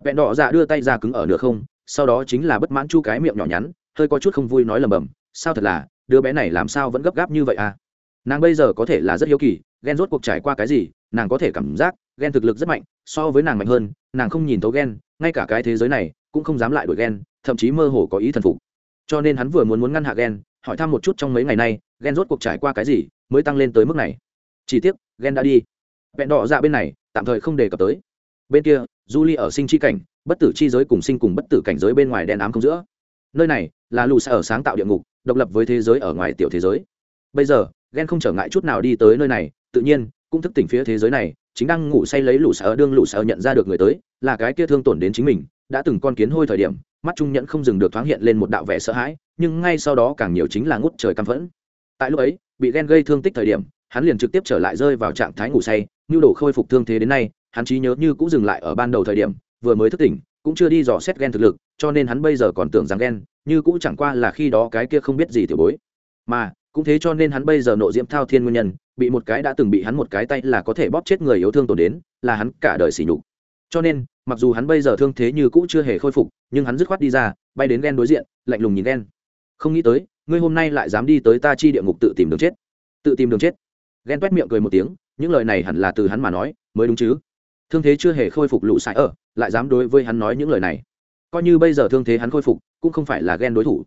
Vẹn đỏ dạ đưa tay ra cứng ở nửa không, sau đó chính là bất mãn chu cái miệng nhỏ nhắn, hơi có chút không vui nói lầm bầm, sao thật là, đứa bé này làm sao vẫn gấp gáp như vậy à? Nàng bây giờ có thể là rất hiếu kỳ, ghen rốt cuộc trải qua cái gì, nàng có thể cảm giác ghen thực lực rất mạnh, so với nàng mạnh hơn nàng không nhìn thấu ghen, ngay cả cái thế giới này cũng không dám lại đổi ghen, thậm chí mơ hồ có ý thần phục. Cho nên hắn vừa muốn muốn ngăn hạ ghen, hỏi thăm một chút trong mấy ngày nay, ghen rốt cuộc trải qua cái gì mới tăng lên tới mức này. Chỉ tiếc, ghen đã đi. Vẹn đỏ dạ bên này, tạm thời không đề cập tới. Bên kia du ở sinh chi cảnh, bất tử chi giới cùng sinh cùng bất tử cảnh giới bên ngoài đen ám không giữa. Nơi này là lù xa ở sáng tạo địa ngục, độc lập với thế giới ở ngoài tiểu thế giới. Bây giờ, ghen không trở ngại chút nào đi tới nơi này, tự nhiên cũng thức tỉnh phía thế giới này chính đang ngủ say lấy lũ sở đương lũ sở nhận ra được người tới, là cái kia thương tổn đến chính mình, đã từng con kiến hôi thời điểm, mắt trung nhẫn không dừng được thoáng hiện lên một đạo vẻ sợ hãi, nhưng ngay sau đó càng nhiều chính là ngút trời căm phẫn. Tại lúc ấy, bị ghen gây thương tích thời điểm, hắn liền trực tiếp trở lại rơi vào trạng thái ngủ say, nhu đồ khôi phục thương thế đến nay, hắn trí nhớ như cũng dừng lại ở ban đầu thời điểm, vừa mới thức tỉnh, cũng chưa đi dò xét ghen thực lực, cho nên hắn bây giờ còn tưởng rằng ghen, như cũng chẳng qua là khi đó cái kia không biết gì tiểu bối. Mà, cũng thế cho nên hắn bây giờ nộ diễm thao thiên nguyên nhân bị một cái đã từng bị hắn một cái tay là có thể bóp chết người yếu thương tổn đến, là hắn cả đời sỉ nhục. Cho nên, mặc dù hắn bây giờ thương thế như cũ chưa hề khôi phục, nhưng hắn dứt khoát đi ra, bay đến ghen đối diện, lạnh lùng nhìn ghen. Không nghĩ tới, ngươi hôm nay lại dám đi tới ta chi địa ngục tự tìm đường chết. Tự tìm đường chết. Ghen toét miệng cười một tiếng, những lời này hẳn là từ hắn mà nói, mới đúng chứ. Thương thế chưa hề khôi phục lũ sải ở, lại dám đối với hắn nói những lời này. Coi như bây giờ thương thế hắn khôi phục, cũng không phải là ghen đối thủ.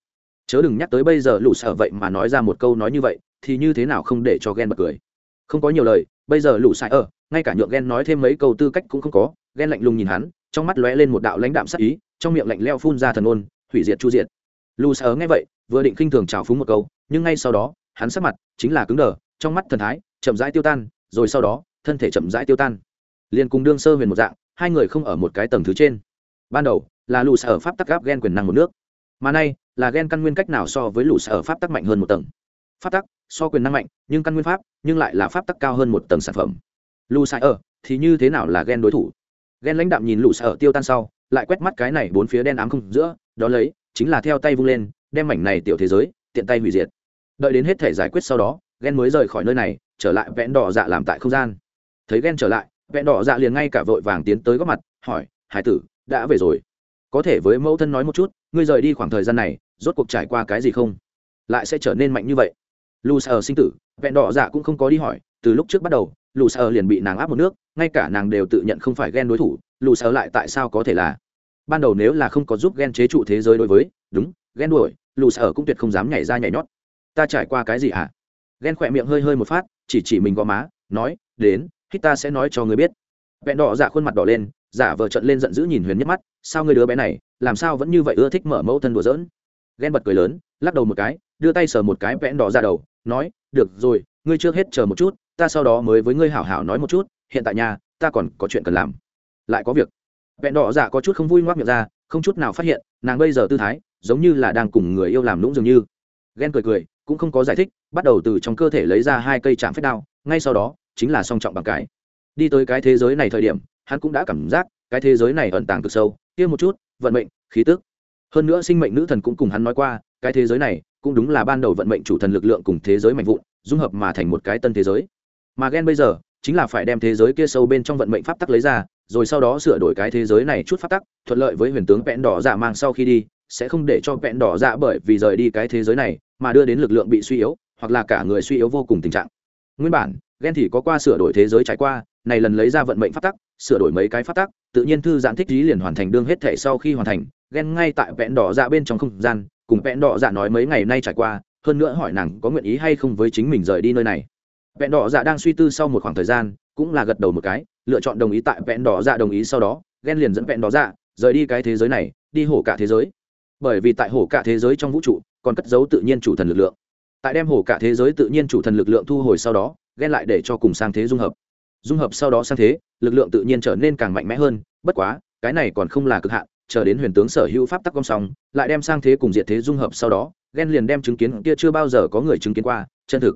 Chớ đừng nhắc tới bây giờ lũ sở vậy mà nói ra một câu nói như vậy thì như thế nào không để cho ghen bật cười? Không có nhiều lời, bây giờ lũ sai ở, ngay cả nhượng ghen nói thêm mấy câu tư cách cũng không có. Ghen lạnh lùng nhìn hắn, trong mắt lóe lên một đạo lãnh đạm sắc ý, trong miệng lạnh leo phun ra thần ôn, hủy diệt chu diệt. Lũ sai ở nghe vậy, vừa định khinh thường trào phúng một câu, nhưng ngay sau đó, hắn sắc mặt chính là cứng đờ, trong mắt thần thái chậm rãi tiêu tan, rồi sau đó, thân thể chậm rãi tiêu tan. Liền cùng đương sơ huyền một dạng, hai người không ở một cái tầng thứ trên. Ban đầu, là lù sở pháp tắc gáp ghen quyền năng một nước, mà nay, là ghen căn nguyên cách nào so với lù sở pháp tắc mạnh hơn một tầng? Pháp tắc so quyền năng mạnh, nhưng căn nguyên pháp, nhưng lại là pháp tắc cao hơn một tầng sản phẩm. Lù sở thì như thế nào là ghen đối thủ? Ghen lãnh đạm nhìn lù sở tiêu tan sau, lại quét mắt cái này bốn phía đen ám không giữa, đó lấy, chính là theo tay vung lên, đem mảnh này tiểu thế giới, tiện tay hủy diệt. Đợi đến hết thể giải quyết sau đó ghen mới rời khỏi nơi này, trở lại vẽn đỏ dạ làm tại không gian. Thấy ghen trở lại vẽn đỏ dạ liền ngay cả vội vàng tiến tới góp mặt, hỏi, hải tử, đã về rồi? Có thể với mẫu thân nói một chút, ngươi rời đi khoảng thời gian này, rốt cuộc trải qua cái gì không? Lại sẽ trở nên mạnh như vậy? Lù sờ sinh tử, vẹn đỏ dạ cũng không có đi hỏi, từ lúc trước bắt đầu, lù sờ liền bị nàng áp một nước, ngay cả nàng đều tự nhận không phải ghen đối thủ, lù sờ lại tại sao có thể là? Ban đầu nếu là không có giúp ghen chế trụ thế giới đối với, đúng, ghen đuổi, lù sờ cũng tuyệt không dám nhảy ra nhảy nhót. Ta trải qua cái gì hả? Ghen khỏe miệng hơi hơi một phát, chỉ chỉ mình gò má, nói, đến, hít ta sẽ nói cho người biết. Vẹn đỏ dạ khuôn mặt đỏ lên, giả vờ trận lên giận dữ nhìn huyền nhất mắt, sao người đứa bé này, làm sao vẫn như vậy ưa thích mở mẫu thân đùa giỡn? Ghen bật cười lớn, lắc đầu một cái đưa tay sờ một cái vẽn đỏ ra đầu, nói, được rồi, ngươi trước hết chờ một chút, ta sau đó mới với ngươi hảo hảo nói một chút, hiện tại nhà, ta còn có chuyện cần làm. Lại có việc. Vẹn đỏ dạ có chút không vui ngoác miệng ra, không chút nào phát hiện, nàng bây giờ tư thái, giống như là đang cùng người yêu làm lũng dường như. Ghen cười cười, cũng không có giải thích, bắt đầu từ trong cơ thể lấy ra hai cây chạm phép đao, ngay sau đó, chính là song trọng bằng cái. Đi tới cái thế giới này thời điểm, hắn cũng đã cảm giác, cái thế giới này ẩn tàng cực sâu, kia một chút, vận mệnh, khí tức. Hơn nữa sinh mệnh nữ thần cũng cùng hắn nói qua, cái thế giới này cũng đúng là ban đầu vận mệnh chủ thần lực lượng cùng thế giới mạnh vụn, dung hợp mà thành một cái tân thế giới. Mà ghen bây giờ, chính là phải đem thế giới kia sâu bên trong vận mệnh pháp tắc lấy ra, rồi sau đó sửa đổi cái thế giới này chút pháp tắc, thuận lợi với huyền tướng vẹn đỏ dạ mang sau khi đi, sẽ không để cho vẹn đỏ dạ bởi vì rời đi cái thế giới này mà đưa đến lực lượng bị suy yếu, hoặc là cả người suy yếu vô cùng tình trạng. Nguyên bản ghen thì có qua sửa đổi thế giới trải qua, này lần lấy ra vận mệnh pháp tắc, sửa đổi mấy cái pháp tắc, tự nhiên thư giãn thích lý liền hoàn thành đương hết thể sau khi hoàn thành ghen ngay tại vẹn đỏ dạ bên trong không gian cùng vẹn đỏ dạ nói mấy ngày nay trải qua, hơn nữa hỏi nàng có nguyện ý hay không với chính mình rời đi nơi này. Vẹn đỏ dạ đang suy tư sau một khoảng thời gian, cũng là gật đầu một cái, lựa chọn đồng ý tại vẹn đỏ dạ đồng ý sau đó, ghen liền dẫn vẹn đỏ dạ rời đi cái thế giới này, đi hổ cả thế giới. Bởi vì tại hổ cả thế giới trong vũ trụ, còn cất giấu tự nhiên chủ thần lực lượng. Tại đem hổ cả thế giới tự nhiên chủ thần lực lượng thu hồi sau đó, ghen lại để cho cùng sang thế dung hợp. Dung hợp sau đó sang thế, lực lượng tự nhiên trở nên càng mạnh mẽ hơn, bất quá, cái này còn không là cực hạn chờ đến huyền tướng sở hữu pháp tắc công song lại đem sang thế cùng diệt thế dung hợp sau đó ghen liền đem chứng kiến kia chưa bao giờ có người chứng kiến qua, chân thực.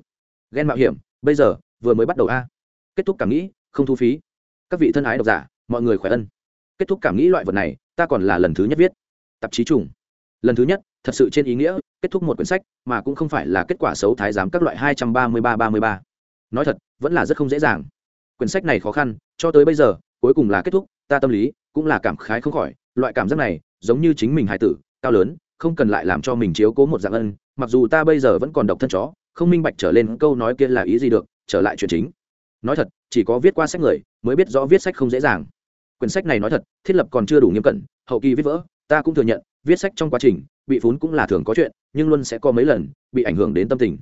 Ghen mạo hiểm, bây giờ, vừa mới bắt đầu a. Kết thúc cảm nghĩ, không thu phí. Các vị thân ái độc giả, mọi người khỏe ân. Kết thúc cảm nghĩ loại vật này, ta còn là lần thứ nhất viết. Tạp chí trùng. Lần thứ nhất, thật sự trên ý nghĩa, kết thúc một quyển sách, mà cũng không phải là kết quả xấu thái giám các loại hai trăm ba mươi ba ba mươi ba. Nói thật, vẫn là rất không dễ dàng. Quyển sách này khó khăn, cho tới bây giờ, cuối cùng là kết thúc, ta tâm lý cũng là cảm khái không khỏi loại cảm giác này, giống như chính mình hài tử, cao lớn, không cần lại làm cho mình chiếu cố một dạng ân, mặc dù ta bây giờ vẫn còn độc thân chó, không minh bạch trở lên câu nói kia là ý gì được, trở lại chuyện chính. Nói thật, chỉ có viết qua sách người, mới biết rõ viết sách không dễ dàng. Quyển sách này nói thật, thiết lập còn chưa đủ nghiêm cẩn, hậu kỳ viết vỡ, ta cũng thừa nhận, viết sách trong quá trình, bị phún cũng là thường có chuyện, nhưng luôn sẽ có mấy lần, bị ảnh hưởng đến tâm tình.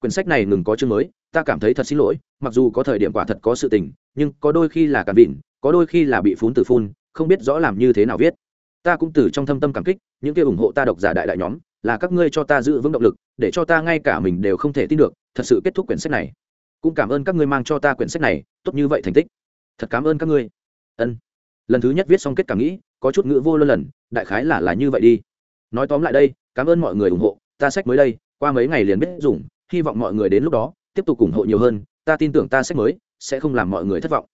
Quyển sách này ngừng có chương mới, ta cảm thấy thật xin lỗi, mặc dù có thời điểm quả thật có sự tình, nhưng có đôi khi là cản vịn, có đôi khi là bị phún từ phun không biết rõ làm như thế nào viết. Ta cũng từ trong thâm tâm cảm kích, những kia ủng hộ ta độc giả đại đại nhóm, là các ngươi cho ta giữ vững động lực, để cho ta ngay cả mình đều không thể tin được, thật sự kết thúc quyển sách này. Cũng cảm ơn các ngươi mang cho ta quyển sách này, tốt như vậy thành tích. Thật cảm ơn các ngươi. Ân. Lần thứ nhất viết xong kết cảm nghĩ, có chút ngữ vô lơ lần, đại khái là là như vậy đi. Nói tóm lại đây, cảm ơn mọi người ủng hộ, ta sách mới đây, qua mấy ngày liền biết dùng, hy vọng mọi người đến lúc đó, tiếp tục ủng hộ nhiều hơn, ta tin tưởng ta sách mới sẽ không làm mọi người thất vọng.